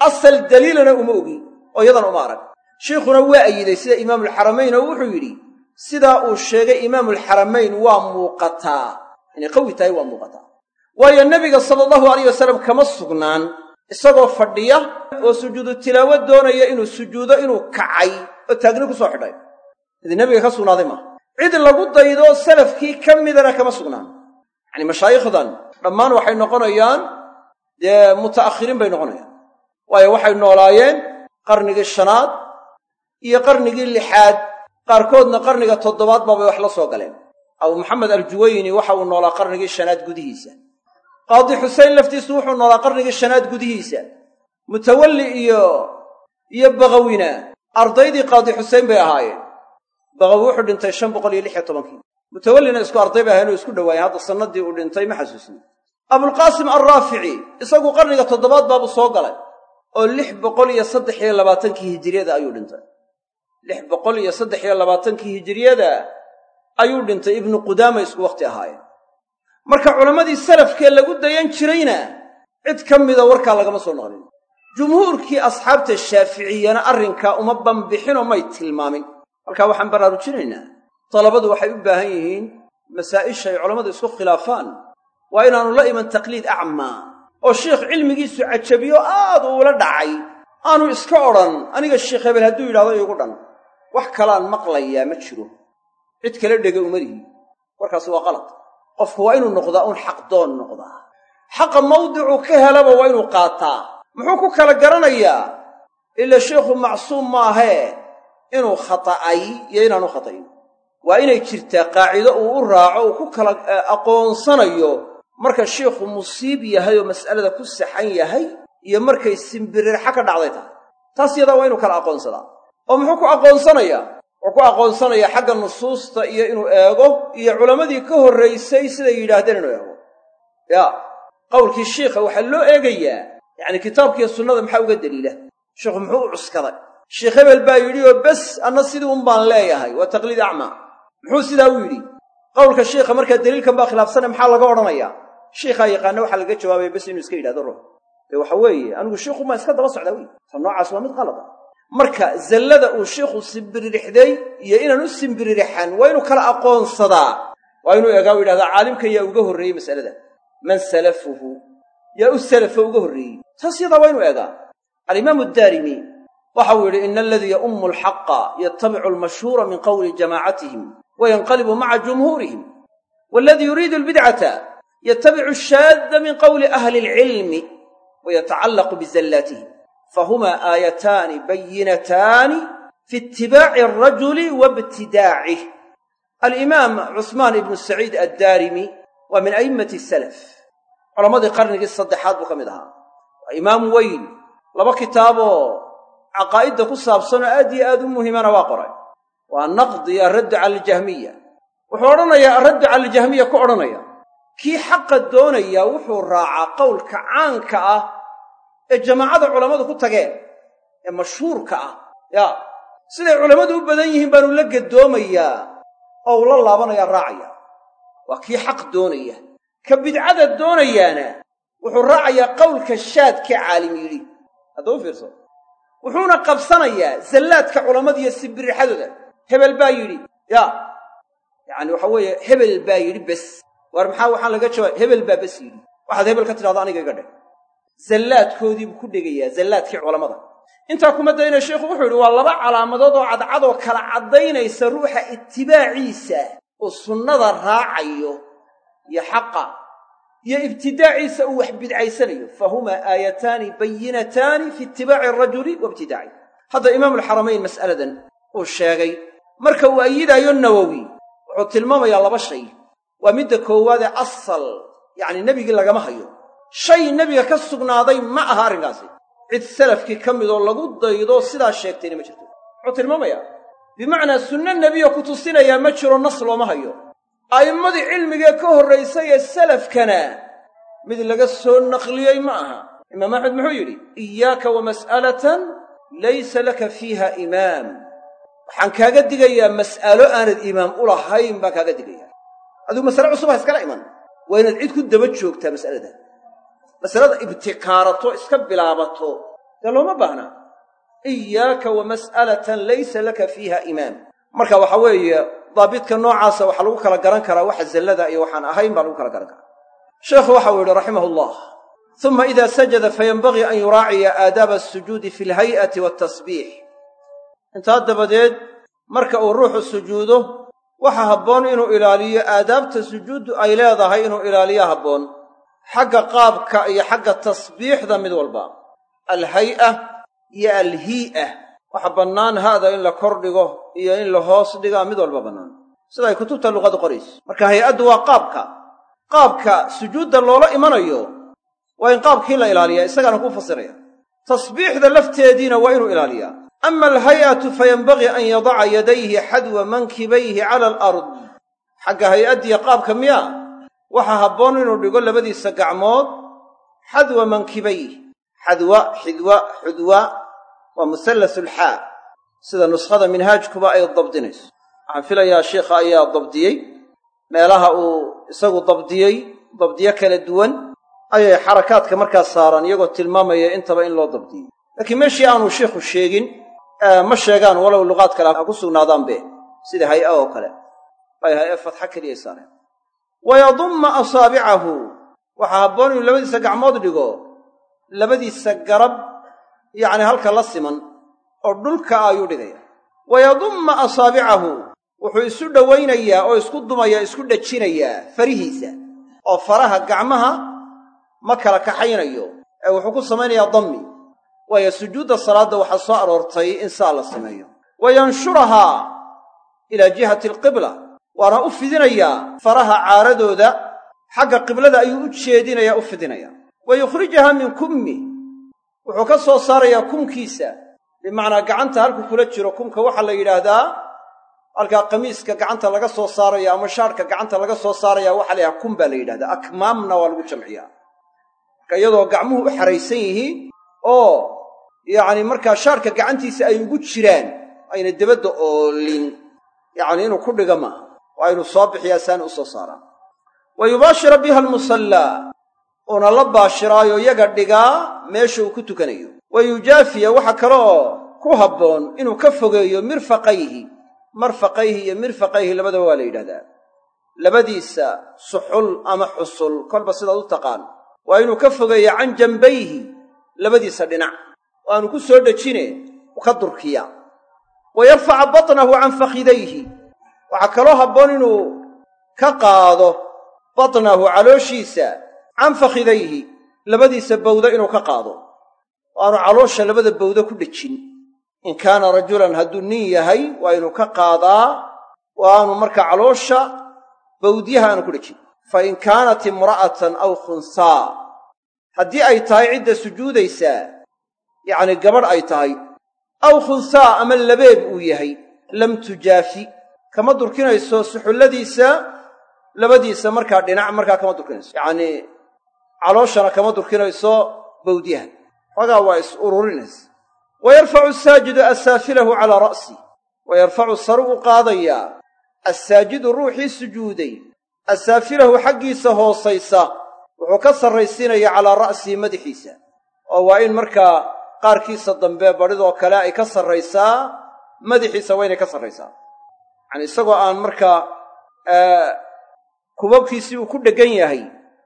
Asal daliilana uma ogi oo iyadana uma arag sheikhuna waa ayiday sida imaamulxaramayn oo wuxuu yidhi sidaa uu sheegay imaamulxaramayn waa muuqataa. Inay qawi tahay waa muuqataa. Waayo nebiga sala allahu alayh wasalam kama sugnaan isagoo fadhiya oo sujuudu tilaawo doonaya inuu sujuudo inuu kacay oo taagni ku soo xidhay. Idin nebiga ka sugnaaday maaha cid lagu daydo salafkii ka midana kama sugnaan. Yacani mashaayikhdan dhammaan waxay noqonayaan dee muta'akhiriin bay noqonayaan. Waayo waxay noolaayeen qarnigii shanaad iyo qarnigii lixaad qaarkoodna qarniga toddobaad baabay wax la soo galeen. Abu maxamed aljuwayni waxa uu noolaa qarnigii shanaad gudihiisa. Qaadi xusein laftiisu wuxuu noolaa qarnigii shanaad gudihiisa. Mutawalli iyo iyo bagawina ardaydii qaadi xusein bay ahaayeen. Bagawi wuxuu dhintay shan boqol iyo lix iyo tobankii. Mutawallina isku arday bay ahayen oo isku dhowaayen hadda sannadii uu dhintay ma xasuusni abulqaasim alraafici isagu qarniga toddobaad baabuu soo galay oo lix boqol iyo saddex iyo labaatankii hijiriyada ayuu dhintay lix boqol iyo saddex iyo labaatankii hijiriyada ayuu dhintay ibnu qudaama isku wakhti ahaayeen. Marka culammadii salafkee lagu dayan jirayna cid ka mida warkaa lagama soo naqlin jumhuurkii asxaabta shaaficiyana arrinkaa uma banbixinoo may tilmaamin. Halkaa waxaan baraarujinaynaa dalabadu waxay u baahan yihiin masaa'isha ay culammadu isku khilaafaan. Waa inaannu la iman taqliid acmaa oo sheikh cilmigiisu cajabiyo aad uula dhacay. Aanu iska odhan aniga sheikh hebel hadduu yidhahdo iigu dhan wax kalaan maqlayaa ma jiro. Cid kala dhega umadihi warkaasi waa qalad. Qofku waa inuu noqdaa uun xaqdoon noqdaa. Xaqa mawdicuu ka helaba waa inuu qaataa. Muxuu ku kala garanayaa? Ila sheikhu macsuum maahee inuu khata'ay iyo inaanu khata'in. Waa inay jirtaa qaacido uu u raaco uu ku kala aqoonsanayo. Marka sheikhu musiib yahay oo mas'alada ku saxan yahay iyo markay simbirirxa ka dhacday tahay. Taas yadaa waa inuu kala aqoonsadaa oo muxuu ku aqoonsanayaa? Wuxuu ku aqoonsanayaa xagga nusuusta iyo inuu eego iyo culammadii ka horraysay siday yidhaahdeen inuu eego. Yaa qowlkii shiikha waxaa loo eegayaa yacni kitaabkiiyo sunnada maxaa uga deliila sheikhu muxuu u cuskaday. Sheikh hebel baa yidhi oo bes anna sidii un baan leeyahay waa taqliid acmaa. Muxuu sidaa u yidhi qowlka shiikha markaa deliilkan baa khilaafsanay maxaa laga odhanayaa? Shiikhaa yaqaana waxaa laga jawaabaya bes inuu iska yidhahdo ruux. Dee waxa weeye anigu shiikhu maa iska daba socdaa wey ta noocaas waa mid qalad ah marka zallada uu shiikhu simbiririxday iyo inaan u simbiririxan waa inuu kala aqoonsadaa. Waa inuu eegaa u yidhahdaa caalimka yaa uga horreeyey mas'alada. Man salafuhu. Yaa u salafo uga horreeyey. Taas yadaa waa inuu eegaa alimaamu daarimi waxau yidhi ina aladii yaummu alxaqa yatabicu almashhuura min qowli jamaacatihim wayanqalibu maca jumhuurihim. Waaladii yuriidu albidcata yatabicu ashaadda min qowli ahli alcilmi wayatacallaqu bizallaatihim fahumaa aayataani bayinataani fi itibaaci alrajuli waibtidaacih alimaam cusmaan ibnu saciid addaarimi waa min a'immati salaf culammadii qarnigii saddexaad buu ka mid ahaa waa imaam weyn laba kitaaboo caqaa'idda ku saabsanoo aad iyo aad u muhimana waa qoray waa naqdi iyo alraddu cala aljahmiya wuxuu odhanayaa alraddu cala aljahmiya ku odhanaya kii xaqa doonaya wuxuu raacaa qowlka caanka ah ee jamaacada culammadu ku tageen ee mashhuurka ah. Yaa siday culammadu u badan yihiin baanu la gadoomayaa oo uu la laabanayaa raacaya waa kii xaq doonaya. Ka bidcada doonayaana wuxuu raacayaa qowlka shaadkee caalim yidhi hadda u fiirso. Wuxuuna qabsanayaa zallaadka culammada iyo sibirixadooda. Hebel baa yidhi. Yaa yacani waxa weeye hebel baa yidhi bes. Waar maxaa waxaan laga jawaab hebel baa bes yidhi. Waxaad hebel ka tidhahdo aniga iga dheh zallaadkoodii buu ku dhegayaa zallaadkii culammada. Intaa kuma dayna sheikhu wuxuu yidhi waa laba calaamadood oo cadcadoo kala caddaynaysa ruuxa itibaaciisa oo sunnada raacayo iyo xaqa iyo ibtidaaciisa uu wax bidcaysanayo. Fa humaa aayataani bayinataani fi itibaaci arajuli wa ibtidaaci. Hadda imaamulxaramayn mas'aladan uu sheegay marka uu ayidaayo nawowi wuxuu tilmaamayaa laba shay. Waa midda koowaadee asal yacni nebigii lagama hayo shay nebiga ka sugnaaday ma aha arrinkaasi. Cid salafkii ka midoo lagu daydo sidaa sheegtayna ma jirto. Wuxuu tilmaamayaa bimacnaa sunno nebiyo ku tusinayaa ma jiro nas looma hayo. A'immadii cilmigee ka horraysay ee salafkana mid laga soo naqliyey ma aha. Imaam axmed muxuu yidhi iyaaka wa mas'alatan laysa laka fiiha imaam. Waxaan kaaga digayaa mas'alo aanad imaam u lahayn baan kaaga digayaa. Adigu masale cusub ha iskala iman. Waa inaad cid ku daba joogtaa mas'alada masalada ibtikaarato iska bilaabato dee looma baahna? Iyaaka wa mas'alatan laysa laka fiiha imaam marka waxa weeye daabidka noocaasa waxaa lagu kala garan karaa waxa zallada iyo waxaan ahayn baa lagu kala garan karaa. Sheekhu waxau yidhi raximahu llah uma ida sajada fayanbagii an yuraaciya aadaaba asujuudi fi alhay'ati waatasbiix intaa dabadeed marka uu ruuxu sujuudo waxa habboon inuu ilaaliyo aadaabta sujuuddu ay leedahay inuu ilaaliyo habboon xagga qaabka iyo xagga tasbiixda mid walba. Alhay'a iyo alhii'a waxa bannaan ha'da in la kor dhigo iyo in la hoos dhigaa mid walba bannaan. Sida ay kutubta luqadu qorayso. Marka hay'addu waa qaabka. Qaabka sujuudda loola imanayo waa in qaabkii la ilaaliyaa isagaana kuu fasiraya. Tasbiixda lafteediina waa inuu ilaaliyaa. Ama alhay'atu fayanbagii an yadaca yadayhi xadwa mankibayhi cala alard xagga hay'addiya qaabka miya waxaa habboon inuu dhigo labadiisa gacmood xadwa mankibayh xadwa xidwa xudwa waa muhallasulxaa sida nuskhada minhaajkuba ay dabdinayso. Waxaan filayaa sheikha ayaa dabdiyey. Meelaha uu isagu dabdiyey dabdiyo kala duwan ayay xarakaadka markaas saaraan iyagoo tilmaamaya intaba in loo dabdiyey. Laakiin meeshii aanu sheikhu sheegin ma sheegaan walow luqaad kale ha ku sugnaadaanbe sida hay'a oo kale. Ay hay'a fatxa keliyay saareen wa yadumma asaabicahu waxaa habboon inuu labadiisa gacmood dhigo labadiisa garab yacni halka la siman oo dhulka ayuu dhigaya wa yadumma asaabicahu wuxuu isu dhowaynayaa oo isku dumaya isku dhajinayaa farihiisa oo faraha gacmaha ma kala kaxaynayo ee wuxuu ku samaynayaa dammi waayo sujuudda salaadda waxaa soo aroortay in saa la sameeyo wa yanshurahaa ilaa jihati alqibla waana u fidinayaa faraha caaradooda xagga qiblada ayuu u jeedinayaa u fidinaya. Wa yukhrijahaa min kummi wuxuu ka soo saarayaa kumkiisa. Bimacnaa gacanta halku kula jiro kumka waxaa la yidhaahdaa halkaa qamiiska gacanta laga soo saaraya ama shaarhka gacanta laga soo saaraya waxaa la yidhaha kum baa la yidhahdaa akmaamna waa lagu jamciyaa. Marka iyadoo gacmuhu u xaraysan yihiin oo yacni markaa shaarka gacantiisa ay ugu jiraan ayna debadda oolin. Yacni inuu ku dhiga maaha waa inuu soo bixiyaa saani u soo saaraan wa yubaashira biha almusallaa uuna la baashiraayo yaga dhigaa meesha uu ku tukanayo. Wa yujaafiya waxa kale oo ku habboon inuu ka fogeeyo mirfaqayhi. Marfaqayhi iyo mirfaqayhi labadaba waa la yidhahdaa. Labadiisa suxul ama xusul kolba sidaad u taqaan. Waa inuu ka fogeeyo can jambayhi labadiisa dhinac. Oo aanu ku soo dhejine ka durkiya wa yarfaca batnahu can fakhidayhi waxaa kaloo habboon inuu ka qaado batnahu calooshiisa can fakhidayhi labadiisa bawdo inuu ka qaado. Oo aanu caloosha labada bawdo ku dhejin. In kaana rajulan hadduu nin yahay waa inuu ka qaadaa oo aanu markaa caloosha bawdyaha aanu ku dhejin. Fa in kaanat imra'atan aw khunsaa haddii ay tahay cidda sujuudaysaa yacni gabadh ay tahay aw khunsaa ama labeeb uu yahay lam tujaafi kama durkinayso suxulladiisa labadiisa markaa dhinac markaa kama durkinayso. Yacnii calooshana kama durkinayso bawdyaha xoogaa waa is ururinaysa. Wa yarfacu asaajidu asaafilahu calaa ra'si. Wa yarfacu saru u qaadayaa assaajidu ruuxii sujuuday. Asaafilahu xaggiisa hoosaysa wuxuu ka sarraysiinaya calaa ra'sihi madaxiisa. Oo waa in markaa qaarkiisa dambe badhidoo kale ay ka sarraysaa madaxiisa waa inay ka sarraysaa yacani isagoo aan markaa kubabkiisii uu ku dheggan yahay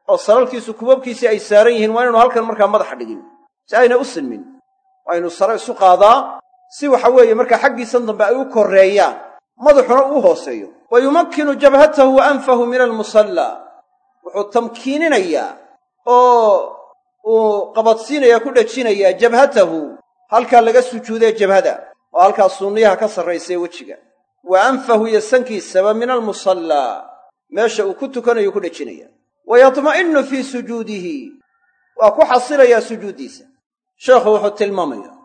oo salalkiisu kubabkiisii ay saaran yihiin waa inaynu halkan markaa madaxa dhigin. Si ayna u sinmin waa ynu sare isu qaadaa si waxa weeye markaa xaggiisan dambe ay u korreeyaan madaxuna uu hooseeyo. Wa yumakkinu jabhatahu wa anfahu min almusallaa wuxuu tamkiininayaa oo uu qabadsiinayaa ku dhejinayaa jabhatahu halkaa laga sujuudee jabhada oo halkaa sunniyaha ka sarraysee wejiga wa anfahu iyo sankiisaba min almusallaa meesha uu ku tukanayo ku dhejinaya. Wa yatma'innu fii sujuudihi. Waa ku xasilayaa sujuuddiisa. Sheekhu wuxuu tilmaamayaa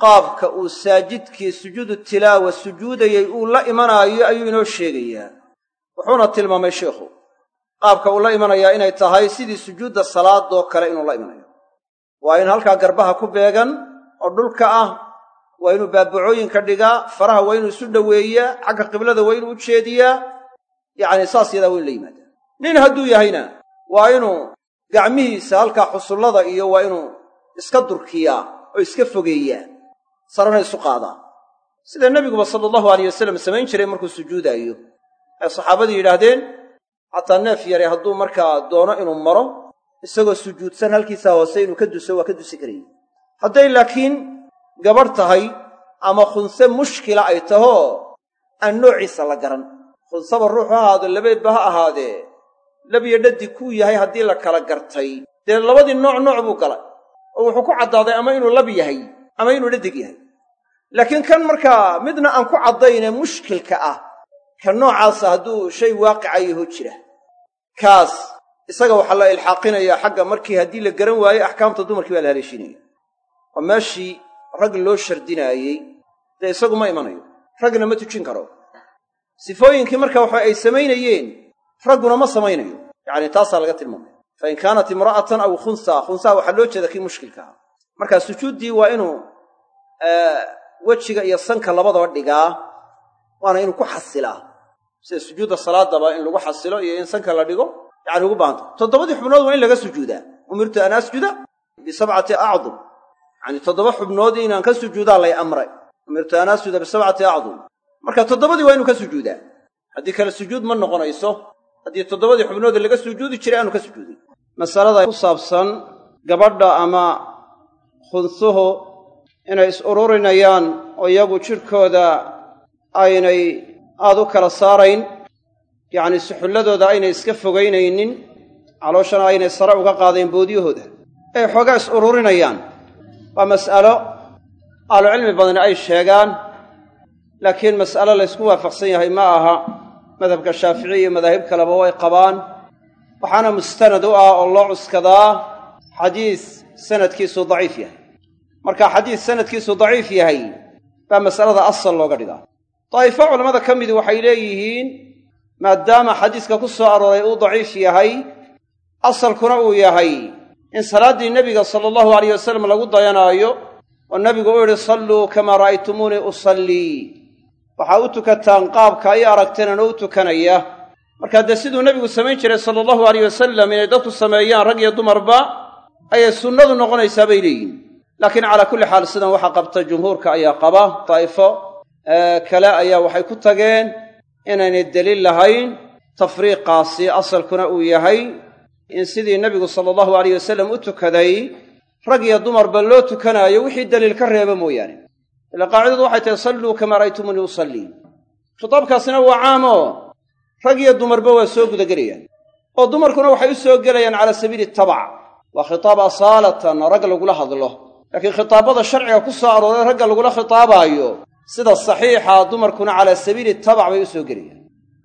qaabka uu saajidkii sujuudu tilaawa sujuudayey uu la imanaayo ayuu inoo sheegayaa. Wuxuuna tilmaamay sheikhu qaabka uu la imanayaa inay tahay sidii sujuudda salaadoo kale inuu la imanayo. Waa in halkaa garbaha ku beegan oo dhulka ah waa inuu baabacooyinka dhigaa faraha waa inuu isu dhoweeyaa xagga qiblada waa inuu u jeediyaa yacni saas yadaa waa inu la yimaadaa nin hadduu yahayna waa inuu gacmihiisa halkaa xusullada iyo waa inuu iska durkiyaa oo iska fogeeyaa sarana isu qaadaa sida nebiguba sala allahu alayh wasalam samayn jiray markuu sujuudaayo. Ay saxaabadii yidhaahdeen xataa neef yare hadduu markaa doono inuu maro isagoo sujuudsan halkiisaa hoose inuu ka duso waa ka dusi karayay. Hadday laakiin gabadh tahay ama khunse mushkila ay tahoo aan noociisa la garan. Khunsaba ruux ha ahaado labeedba ha ahaadee labiyo dhaddi kuu yahay haddii la kala gartay. Dee labadii nooc nooc buu galay. Oo wuxuu ku caddaaday ama inuu lab yahay ama inuu dhadig yahay. Laakiin kan markaa midna aan ku caddaynee mushkilka ah ka noocaasa hadduu shay waaqica yaho jira. Kaas isaga waxaa la ilxaaqinayaa xagga markii haddii la garan waayo axkaamta dumarkii baa la haleeshinaya. Oo meeshii rag loo shardinaayey dee isagu ma imanayo. Ragna ma tujin karo. Sifooyinkii marka waxa ay samaynayeen ragguna ma samaynayo. Yacni taasaa laga tilmaamaya fa in kaanat imra'atan aw khunsaa khunsaa waxaa loo jeeda kii mushkilka ah. Marka sujuuddii waa inuu wejiga iyo sanka labadaba dhigaa waana inuu ku xasilaa. Sida sujuudda salaadaba in lagu xasilo iyo in sanka la dhigo yacni ugu baahanta toddobadii xubnood waa in laga sujuudaa. Umirtu an asjuda bisabcati acdum yacani toddoba xubnood inaan ka sujuudaa lay amray. Umirtu an bisabcati acdum. Marka toddobadii waa inuu ka sujuudaa. Haddii kale sujuud ma noqonayso. Haddii toddobadii xubnood laga sujuudi jiray aanu ka sujuudin. Masalada ku saabsan gabadha ama khunsuhu inay is ururinayaan oo iyagu jidhkooda aynay aada u kala saarayn yacni suxulladooda aynay iska fogaynaynin calooshana aynay sare uga qaadayn boodyahooda ay xoogaa is ururinayaan waa mas'alo ahlucilmi badani ay sheegaan laakiin mas'alo laysku waafaqsan yahay ma aha madhabka shaafici iyo madaahib kaleba way qabaan. Waxaana mustanad u ah oo loo cuskadaa xadiis sanadkiisu daciif yahay. Marka xadiis sanadkiisu daciif yahay baa mas'alada asal looga dhigaa. Daa'ifo culammada ka midi waxay leeyihiin maadaama xadiiska ku soo arooray uu daciif yahay asalkuna uu yahay in salaaddii nebiga sala allahu alayh wasalam lagu dayanaayo oo nebigu u yidhi salluu kamaa ra'aytumuunii usallii. Waxaa u tukataan qaabka ay aragteen anoo u tukanaya. Markaa dee siduu nebigu samayn jiray sala allahu alayh wasalam inay dadku sameeyaan rag iyo dumarba ayay sunnadu noqonaysaa bay leeyihiin laakiin calaa kulli xaal sidan waxaa qabta jumhuurka ayaa qaba daa'ifo kale ayaa waxay ku tageen inaynay deliil lahayn tafriiqaasi asalkuna uu yahay in sidii nebigu sala allahu alayh wasalam u tukaday rag iyo dumarba loo tukanaayo wixii deliil ka reeba mooyaane. Ila qaacidadu waxay tahay salluu kamaa ra'aytumuunii usallii khitaabkaasina waa caamoo rag iyo dumarba waa soo gudagelayaan oo dumarkuna waxay u soo gelayaan cala sabiili tabac waa khitaab asaalatan rag lagula hadlo. Laakiin khitaabada sharciga ku soo arooray ragga lagula khitaabaayo sida saxiixa dumarkuna calaa sabiili tabac bay u soo gelayaan.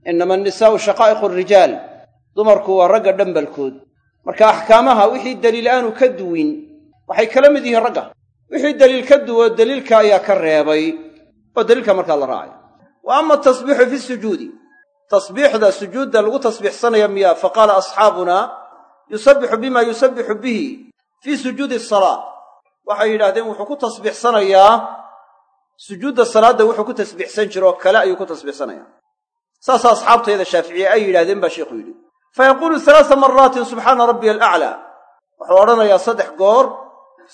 Innama annisaa'u shaqaa'iqu rijaal dumarku waa ragga dhambalkood marka axkaamaha wixii deliil aanu ka duwin waxay kala mid yihiin ragga. Wixii deliil ka duwo deliilka ayaa ka reebay oo deliilka markaa la raacay wa ama atasbiixu fi sujuudi. Tasbiixda sujuudda lagu tasbiixsanaya miya fa qaala asxaabuna yusabbixu bima yusabbixu bihi fii sujuudi asalaa waxay yidhahdeen wuxuu ku tasbiixsanayaa sujuudda salaadda wuxuu ku tasbiixsan jiro oo kale ayuu ku tasbiixsanayaa. Saasaa asxaabtayda shaaficiye ay yidhahdeen baa sheikhu yidhi fa yaquulu halaasa maraatin subxaana rabbiya alaclaa wuxuu odhanayaa saddex goor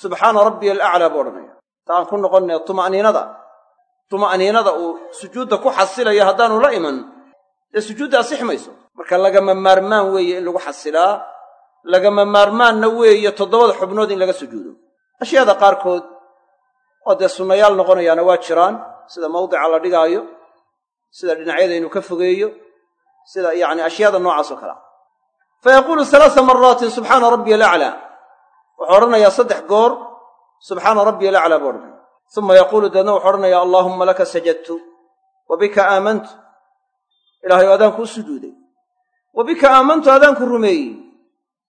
subxaana rabbiya alaclaa buu odhanaya ta aan ku noqonnay tuma'niinada tuma'niinada uu sujuudda ku xasilayo haddaanu la iman dee sujuudda asix mayso marka lagama maarmaan weeye in lagu xasilaa lagama maarmaanna weeye toddobada xubnood in laga sujuudo ashyaada qaarkood oo dee sunnayaal noqonayaana waa jiraan sida mawdica la dhigaayo sida dhinacyada inuu ka fogeeyo sida yacni ashyaada noocaas oo fa yaquulu halaasa maraatin subxaana rabbiya alaclaa wuxuu odhanayaa saddex goor subxaana rabbiya alaclaa buu odhanaya uma yaquulu deedna wuxuu odhanaya allaahumma laka sajadtu wa bika aamantu ilaahay o adaan kuu sujuuday wa bika aamantu adaan ku rumeeyey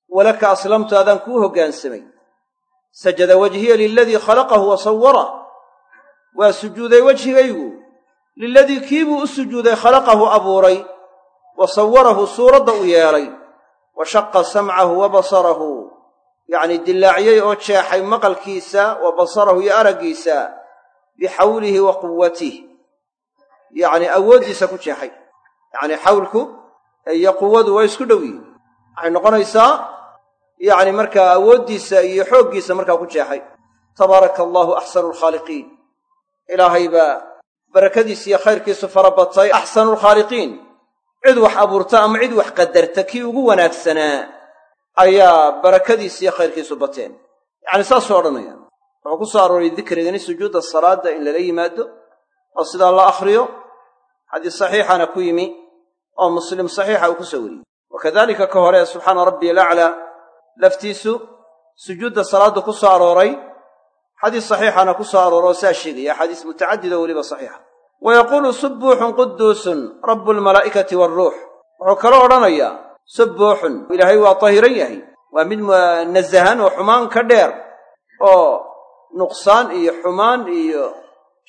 walaka aslamtu adaan kuu hoggaansamay sajada wajhiya liladii khalaqahu wa sawara waa sujuuday wejhigaygu liladii kiibuu u sujuuday khalaqahu abuuray wa sawarahu suuradda u yeelay wa shaqa samcahu wa basarahu. Yacnii dillaaciyey oo jeexay maqalkiisa wa basarahu iyo araggiisa bixawlihi wa quwatih yacnii awooddiisa ku jeexay. Yacnii xawlku iyo quwadu waa isku dhow yihiin waxay noqonaysaa yacni markaa awooddiisa iyo xooggiisa markaa ku jeexay. Tabaaraka allaahu axsanu alkhaaliqiin ilaahay baa barakadiisa iyo khayrkiisu fara batay axsanu alkhaaliqiin cid wax abuurta ama cid wax qadarta kii ugu wanaagsanaa ayaa barakadiisa iyo khayrkiisu bateen. Yacni saasuu odhanaya wuxuu ku soo arooray dikrigani sujuudda salaadda in lala yimaado oo sidaa la akhriyo xadiis saxiixana ku yimi oo muslim saxiixa uu ku soo wariyey. Wakadalika ka hore subxaana rabbiya alaclaa laftiisu sujuudda salaaddu ku soo arooray xadiis saxiixana ku soo arooro oo saa sheegaya axaadiis mutacadid oo weliba saxiixa wa yaquulu subbuuxun quduusun rabu lmalaa'ikati waaruux wuxuu kaloo odhanayaa subbuuxun ilaahay waa tahiran yahay waa mid nasahan oo xumaan ka dheer oo nuqsaan iyo xumaan iyo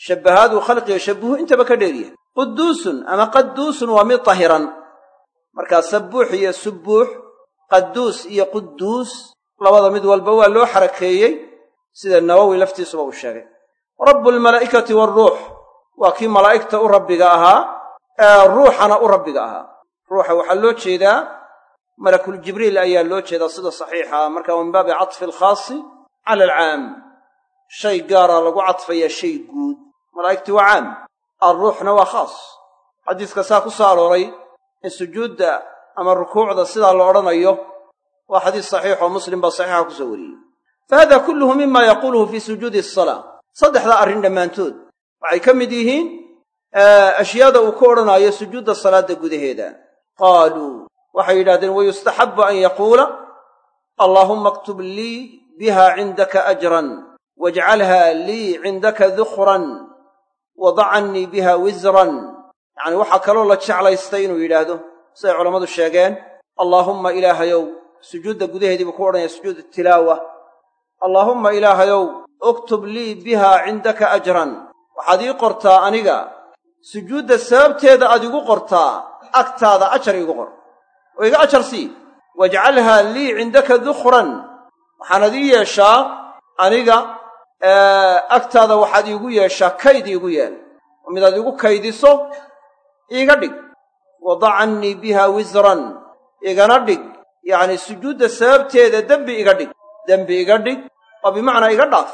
shabbahaad uu khalqiga shabbuhu intaba ka dheer yahay quduusun ama qaduusun waa mid tahiran markaa sabbuux iyo subbuux qaduus iyo quduus labada mid walba waa loo xarakeeyey sida nawowi laftiisuba uu sheegay rabbu lmalaa'ikati waaruux waa kii malaa'igta u rabbiga ahaa ee ruuxana u rabbiga ahaa. Ruuxa waxaa loo jeedaa malakuljibriil ayaa loo jeedaa sida saxiixa marka waa min baabi catfi alkhaasi cala alcaam. Shay gaaraa lagu cadfayaa shay guud. Malaa'igtii waa caam alruuxna waa khaas. Xadiiska saa ku soo arooray in sujuudda ama rukuucda sidaa la odhanayo waa xadiis saxiix oo muslim baa saxiixa ku soo wariyey. Fa hada kulluhu mima yaquuluhu fii sujuudi asalaa saddexdaa arrin dhammaantood waxay ka mid yihiin ashyaada uu ku odhanaayo sujuudda salaadda gudaheeda. Qaaluu waxay yidhahdeen wayustaxabbu an yaquula allaahumma aktub lii biha cindaka ajran wajcalha lii cindaka dukran wadac cannii biha wisran yacni waxaa kaloo la jeclaystay inuu yidhaahdo siday culammadu sheegeen allaahumma ilaahayow sujuudda gudaheedii buu ku odhanaya sujuud tilaawa allaahumma ilaahayow uktub lii biha cindaka ajran waxaad ii qortaa aniga. Sujuudda sababteeda aad igu qortaa agtaada ajar iigu qor. Oo iga ajar sii. Wajcalhaa lii cindaka dukran waxaanad ii yeeshaa aniga agtaada waxaad iigu yeeshaa kayd iigu yeel. Oo midaad igu kaydiso iiga dhig. Wadac cannii biha wisran igana dhig. Yacni sujuudda sababteeda dembi iga dhig. Dembi iga dhig. Oo bimacnaa iga dhaaf.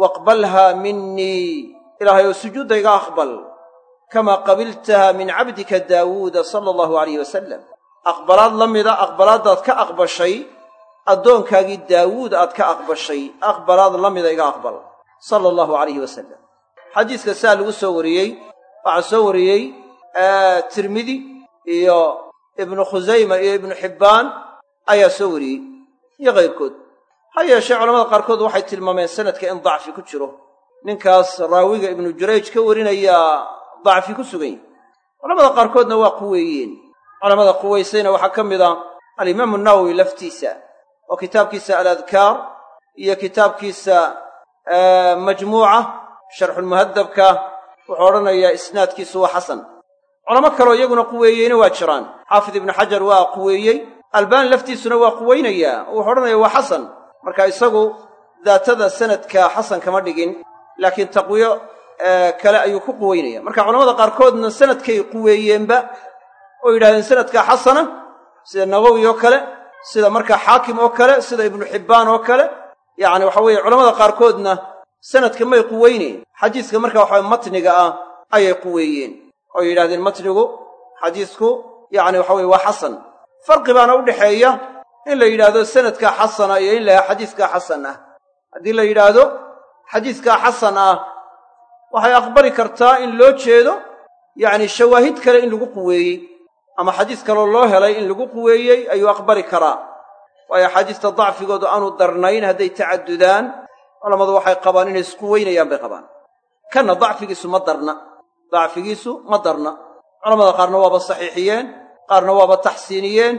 Waqbalhaa minnii ilaahay oo sujuudda iga aqbal kamaa qabiltaha min cabdika daawuuda sala allahu alayh wasalam aqbalaad la mida aqbalaaddaad ka aqbashay addoonkaagii daawuud aad ka aqbashay aqbalaad la mida iga aqbal sala allahu alayhi wasalam xadiiska saa lagu soo wariyey waxaa soo wariyey tirmidi iyo ibnu khusayma iyo ibnu xibbaan ayaa soo wariyey iyo kayrkood ha yeeshee culamada qaarkood waxay tilmaameen sanadka in dacfi ku jiro ninkaas raawiga ibnu jurayj ka warinayaa dacfi ku sugan yahy culamada qaarkoodna waa quweeyeen. Culamada quwaysayna waxaa ka mid a alimaamu nawowi laftiisa oo kitaabkiisa aladkaar iyo kitaabkiisa majmuuca sharxulmuhadabka wuxuu odhanayaa isnaadkiisu waa xasan. Culamo kaloo iyaguna quweeyeyna waa jiraan. Xaafid ibnu xajar waa quweeyey. Albaani laftiisuna waa quweynayaa oo wuxuu odhanaya waa xasan. Marka isagu daatada sanadka xasan kama dhigin laakiin taqwiyo kale ayuu ku quweynaya. Marka culamada qaarkoodna sanadkay quweeyeenba oo yidhahdeen sanadka xasana sida nawowi oo kale sida markaa xaakim oo kale sida ibnu xibbaan oo kale yacni waxa weeye culamada qaarkoodna sanadka may quweynayn xadiiska marka waxa matniga ah ayay quweeyeen. Oo yidhahdeen matnigu xadiisku yacni waxa weye waa xasan. Farqi baana u dhexeeya in la yidhaahdo sanadkaa xasana iyo in la xadiiskaa xasan ah haddii la yidhaahdo xadiiskaa xasan ah waxay aqbali kartaa in loo jeedo yacni shawaahid kale in lagu quweeyey ama xadiis kaloo loo helay in lagu quweeyey ayuu aqbali karaa. Waayo axaadiista dacfigoodu aanu darnayn hadday tacadudaan culammadu waxay qabaan inay isquweynayaan bay qabaan. Kanna dacfigiisu ma darna. Dacfigiisu ma darna. Culamada qaarna waaba saxiixiyeen qaarna waaba taxsiiniyeen.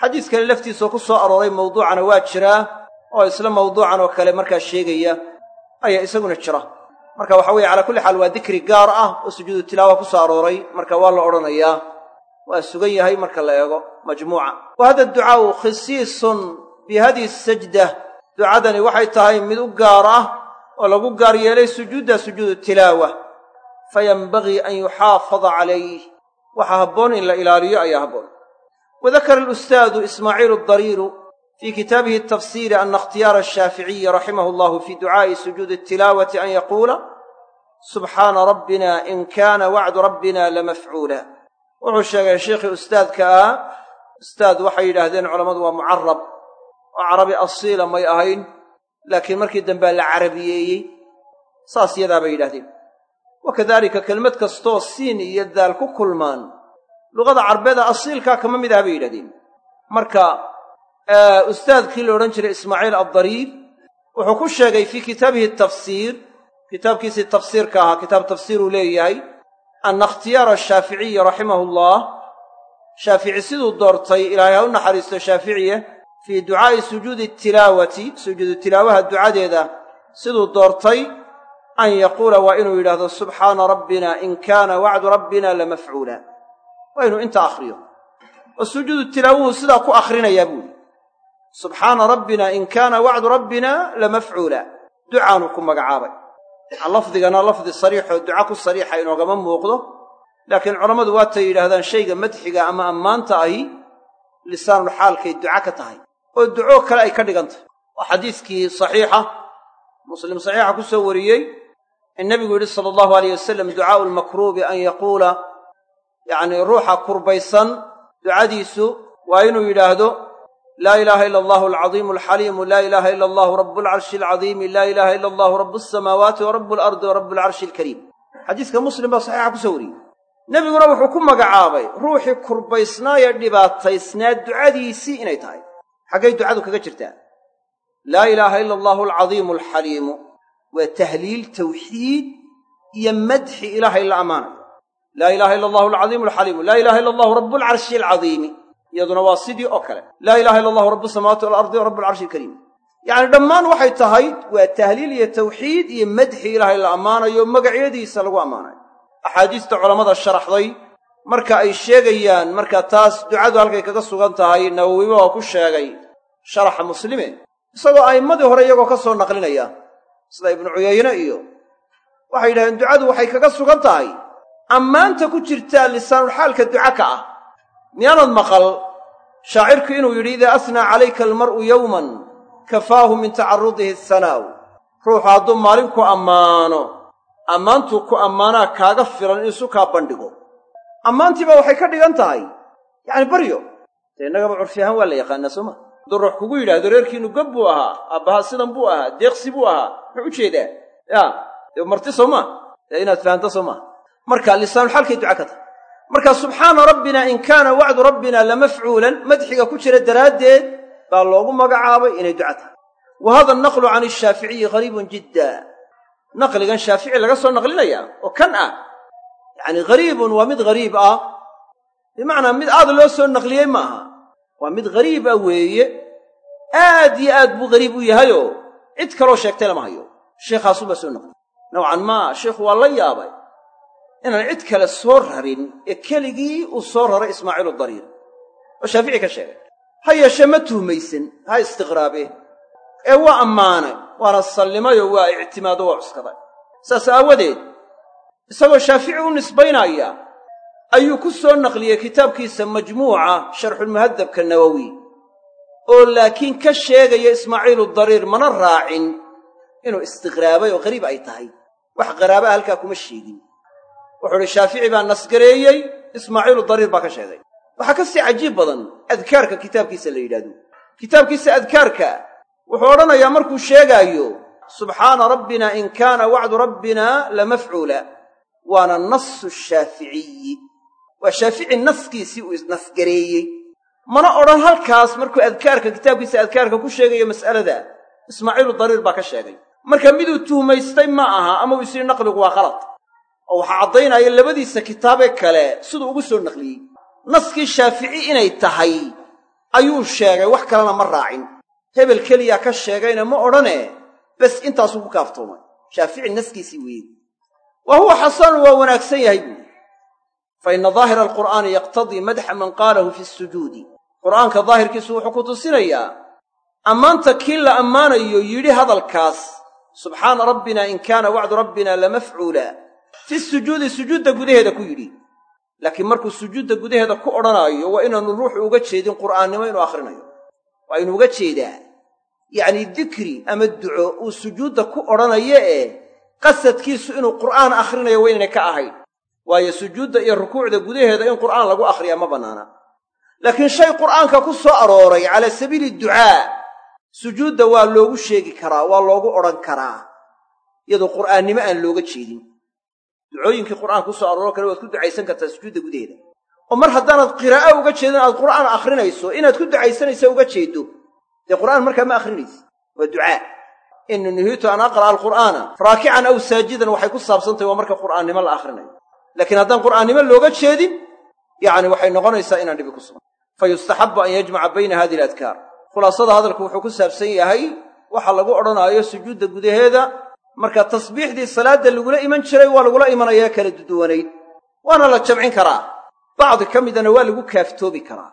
Xadiis kale laftiisoo ku soo arooray mawduucana waa jiraa oo isla mawduucan oo kale markaa sheegaya ayaa isaguna jira. Marka waxa weeye calaa kulli xaal waa dikri gaar ah oo sujuudu tilaawa ku soo arooray. Marka waa la odhanayaa waa sugan yahay marka la eego majmuuca. Wa ducaau khisiisun bi hadihi sajda. Ducadani waxay tahay mid u gaar ah oo lagu gaar yeelay sujuudda sujuudu tilaawa. Fayanbagii an yuxaafada calayh waxaa habboon in la ilaaliyo ayaa habboon. Wadakara alustaadu ismaaciilu adariiru fii kitaabihi atafsiiri ana ikhtiyaara ashaaficiyi raximahu allahu fii ducaa'i sujuudi tilaawati an yaquula subxaana rabbina in kaana wacdu rabbina lamafcuula wuxuu sheegay sheikhii ustaadka ah ustaad waxay yidhaahdeen culammadu waa mucarab oo carabi asiila may ahayn laakiin markii dambea la carabiyeeyey saas yadaa bay yidhahdeen wa kadaalika kelmad kastoo siin iyo daal ku kulmaan luqada carbeeda asiilkaa kama mid aha bay yidhahdeen marka ustaadkii la odhan jiray ismaaciil addariir wuxuu ku sheegay fii kitaabihi tafsiir kitaabkiisii tafsiirka ahaa kitaab tafsiiruu leeyahay anna ikhtiyaara ashaaficiyi raximahu allah shaafici siduu doortay ilaahay ha u naxariisto shaaficiye fii ducaa'i sujuudi tilaawati sujuudu tilaawaha ducadeeda siduu doortay an yaquula waa inuu yidhaahdo subxaana rabbina in kaana wacdu rabbina lamafcuula waa inuu inta akhriyo. Oo sujuudu tilaawuhu sidaa ku akhrinayaa buuli subxaana rabbina in kaana wacdu rabbina lamafcuula ducaanu ku magacaabay. Lafdigana lafdi sariixoo duca ku sariixa inoogama muuqdo. Laakiin culammadu waatay yidhaahdaan shayga madxiga ama ammaanta ahi lisaanul xaalkay duca ka tahay. Oo duco kale ay ka dhigan tahay waa xadiiskii saxiixa muslim saxiixa ku soo wariyey in nebigu yidhi sala allahu alayh wasalam ducaa'u lmakruubi an yaquula. Yacnii ruuxa kurbaysan ducadiisu waa inuu yidhaahdo laa ilaaha ila allahu alcadiimu alxaliimu laa ilaaha ila allahu rabu alcarshi alcadiimi laa ilaaha ila allahu rabu alsamaawaati wa rabu alardi wa rabu alcarshi alkariim xadiiska muslim baa saxiixa ku soo wariyey. Nebiguna wuxuu ku magacaabay ruuxii kurbaysnaayee dhibaataysnaa ducadiisii inay tahay. Xaggay ducadu kaga jirtaa laa ilaaha ila allahu alcadiimu alxaliimu waa tahliil tawxiid iyo madxi ilaahay la ammaanayo laa ilaaha ila allahu alcadiimu alxaliimu laa ilaha ila allahu rabu alcadiimi iyaduna waa sidii oo kale. Laa ilaha illa allahu rabu samawati walardi wa rabu alcarshi alkariim yacni dhammaan waxay tahay waa tahliil iyo tawxiid iyo madxi ilaahay la ammaanayo magacyadiisa lagu ammaanayo axaadiista culammada sharaxday marka ay sheegayaan marka taas ducadu halkay kaga sugan tahay nawowiba waa ku sheegay sharaxa muslime. Isagoo a'immadii hore iyagoo ka soo naqlinaya sida ibnu cuyayne iyo waxay yidhahdeen ducadu waxay kaga sugan tahay ammaanta ku jirtaa lisaanulxaalka duca ka ah miyaanad maqal shaacirku inuu yidhi idaa asnaa calayka almar'u yowman kafaahu min tacarrudihi asanaaw ruuxu hadduu maalin ku ammaano ammaantuu ku ammaanaa kaaga filan in isu kaa bandhigo. Ammaantiiba waxay ka dhigan tahay. Yacni baryo. Dee innagaba curfi ahaan waa la yaqaanaa soo ma? Hadduu ruux kugu yidhaahdo reerkiinnu gob buu ahaa aabbahaa sidan buu ahaa deeqsi buu ahaa muxuu u jeedaa. Yaa dee marti soo maa inaad fahanto soo maa marka lisaanulxaalkay duca ka tahay marka subxaana rabbina in kaana wacdu rabbina lamafcuulan madxiga ku jira daraaddeed baa loogu magacaabay inay duca tahay. Wa hada annaqlu can ishaaficiyi gariibun jidda. Naqligan shaafici laga soo naqlinayaa oo kan ah yacni gariibun waa mid gariib ah. Bimacnaa mid aad loo soo naqliyey ma aha waa mid gariib ah weeye. Aad iyo aad buu gariib u yahayoo cid kaloo sheegtay lama hayo. Sheikhaasuunbaa soo naqliyey nowcan maa sheikhu waa la yaabay inaan cid kale soo rarin ee keligii uu soo raray ismaaciilu dariir oo shaafici ka sheegay ha yeeshee ma tuhmaysan ha istiqraabee. Ee waa ammaanay waana sallimayoo waa ictimaado waa cuskaday. Saas aawadeed isagoo shaafici u nisbaynaya ayuu ku soo naqliyey kitaabkiisa majmuuca sharxulmuhadabka nawowi oo laakiin ka sheegaya ismaaciilu dariir mana raacin inuu istiqraabay oo qariib ay tahay. Wax qaraabaa halkaa kuma sheegin wuxuu uhi shaafici baa nasgareeyey ismaaciilu dariir baa ka sheegay. Waxaa ka sii cajiib badan adkaarka kitaabkiisa la yidhahdo kitaabkiisa adkaarka wuxuu odhanayaa markuu sheegaayo subxaana rabbina in kaana wacdu rabbina lamafcuula waana nasu shaaficiyi waa shaafici naskiisii uu isnasgareeyey mana odhan halkaas markuu adkaarka kitaabkiisa adkaarka ku sheegayo mas'alada ismaaciilu dariir baa ka sheegay. Marka miduu tuhmaystay ma aha ama uu isii naqligu waa khalad oo waxaa caddaynaya labadiisa kitaabee kale siduu ugu soo naqliyey. Naskii shaafici inay tahay ayuu sheegay wax kalena ma raacin. Hebel keliyaa ka sheegayna ma odhane bes intaasuu ku kaaftoomay. Shaafici naskiisii weeye wa huwa xasanun waa wanaagsan yahay buuri fa inna daahira alqur'aani yaqtadii madxa man qaalahu fi sujuudi. Qur'aanka daahirkiisu wuxuu ku tusinayaa ammaanta kii la ammaanayo yidhi hadalkaas subxaana rabbina in kaana wacdu rabbina lamafcuula fi sujuudi sujuudda gudaheeda ku yidhi. Laakiin markuu sujuudda gudaheeda ku odhanaayo waa inaanu ruuxu uga jeedin qur'aannimo inuu akhrinayo. Waa inuu uga jeedaa. Yacnii dikri ama duco uu sujuudda ku odhanayo ee qasadkiisu inuu qur'aan akhrinayo waynayna ka ahayn waayo sujuudda iyo rukuucda gudaheeda in qur'aan lagu akhriyaa ma bannaana. Laakiin shay qur'aanka ku soo arooray calaa sabiili ducaa sujuudda waa loogu sheegi karaa waa loogu odhan karaa iyadoo qur'aannimo aan looga jeedin ducooyinkii qur'aan ku soo arooro kale waad ku ducaysan kartaa sujuudda gudaheeda. Oo mar haddaanaad qiraa'o uga jeedin aad qur'aan akhrinayso inaad ku ducaysanaysa uga jeeddo dee qur'aan markaa ma akhrinaysa waa ducaa. Ini nuhiitu an aqra'a alqur'aana raakican aw saajidan waxay ku saabsantahy waa marka qur'aannimo la akhrinayo laakiin haddaan qur'aannimo looga jeedin yacni waxay noqonaysaa inaan dhibi ku sugan fa yustaxabbu an yajmaca bayna hadihi aladkaar khulaasada hadalku wuxuu ku saabsan yahay waxa lagu odhanaayo sujuudda gudaheeda marka tasbiixdii salaadda lagula iman jiray waa lagula imanayaa kala duduwanayd waana la jamcin karaa. Bacdi ka midana waa lagu kaaftoobi karaa.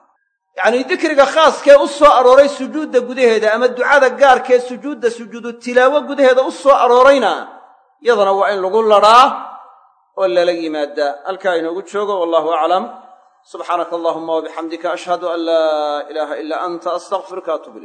Yacnii dikriga khaaskee u soo arooray sujuudda gudaheeda ama ducada gaarkee sujuudda sujuudu tilaawo gudaheeda u soo aroorayna yadana waa in lagu ladhaa oo lala yimaadaa halkaa inoogu joogo wallahu aclam. Subxaanaka allahuma wabixamdika ashhadu an laa ilaaha ilaa anta astaqfiruka atub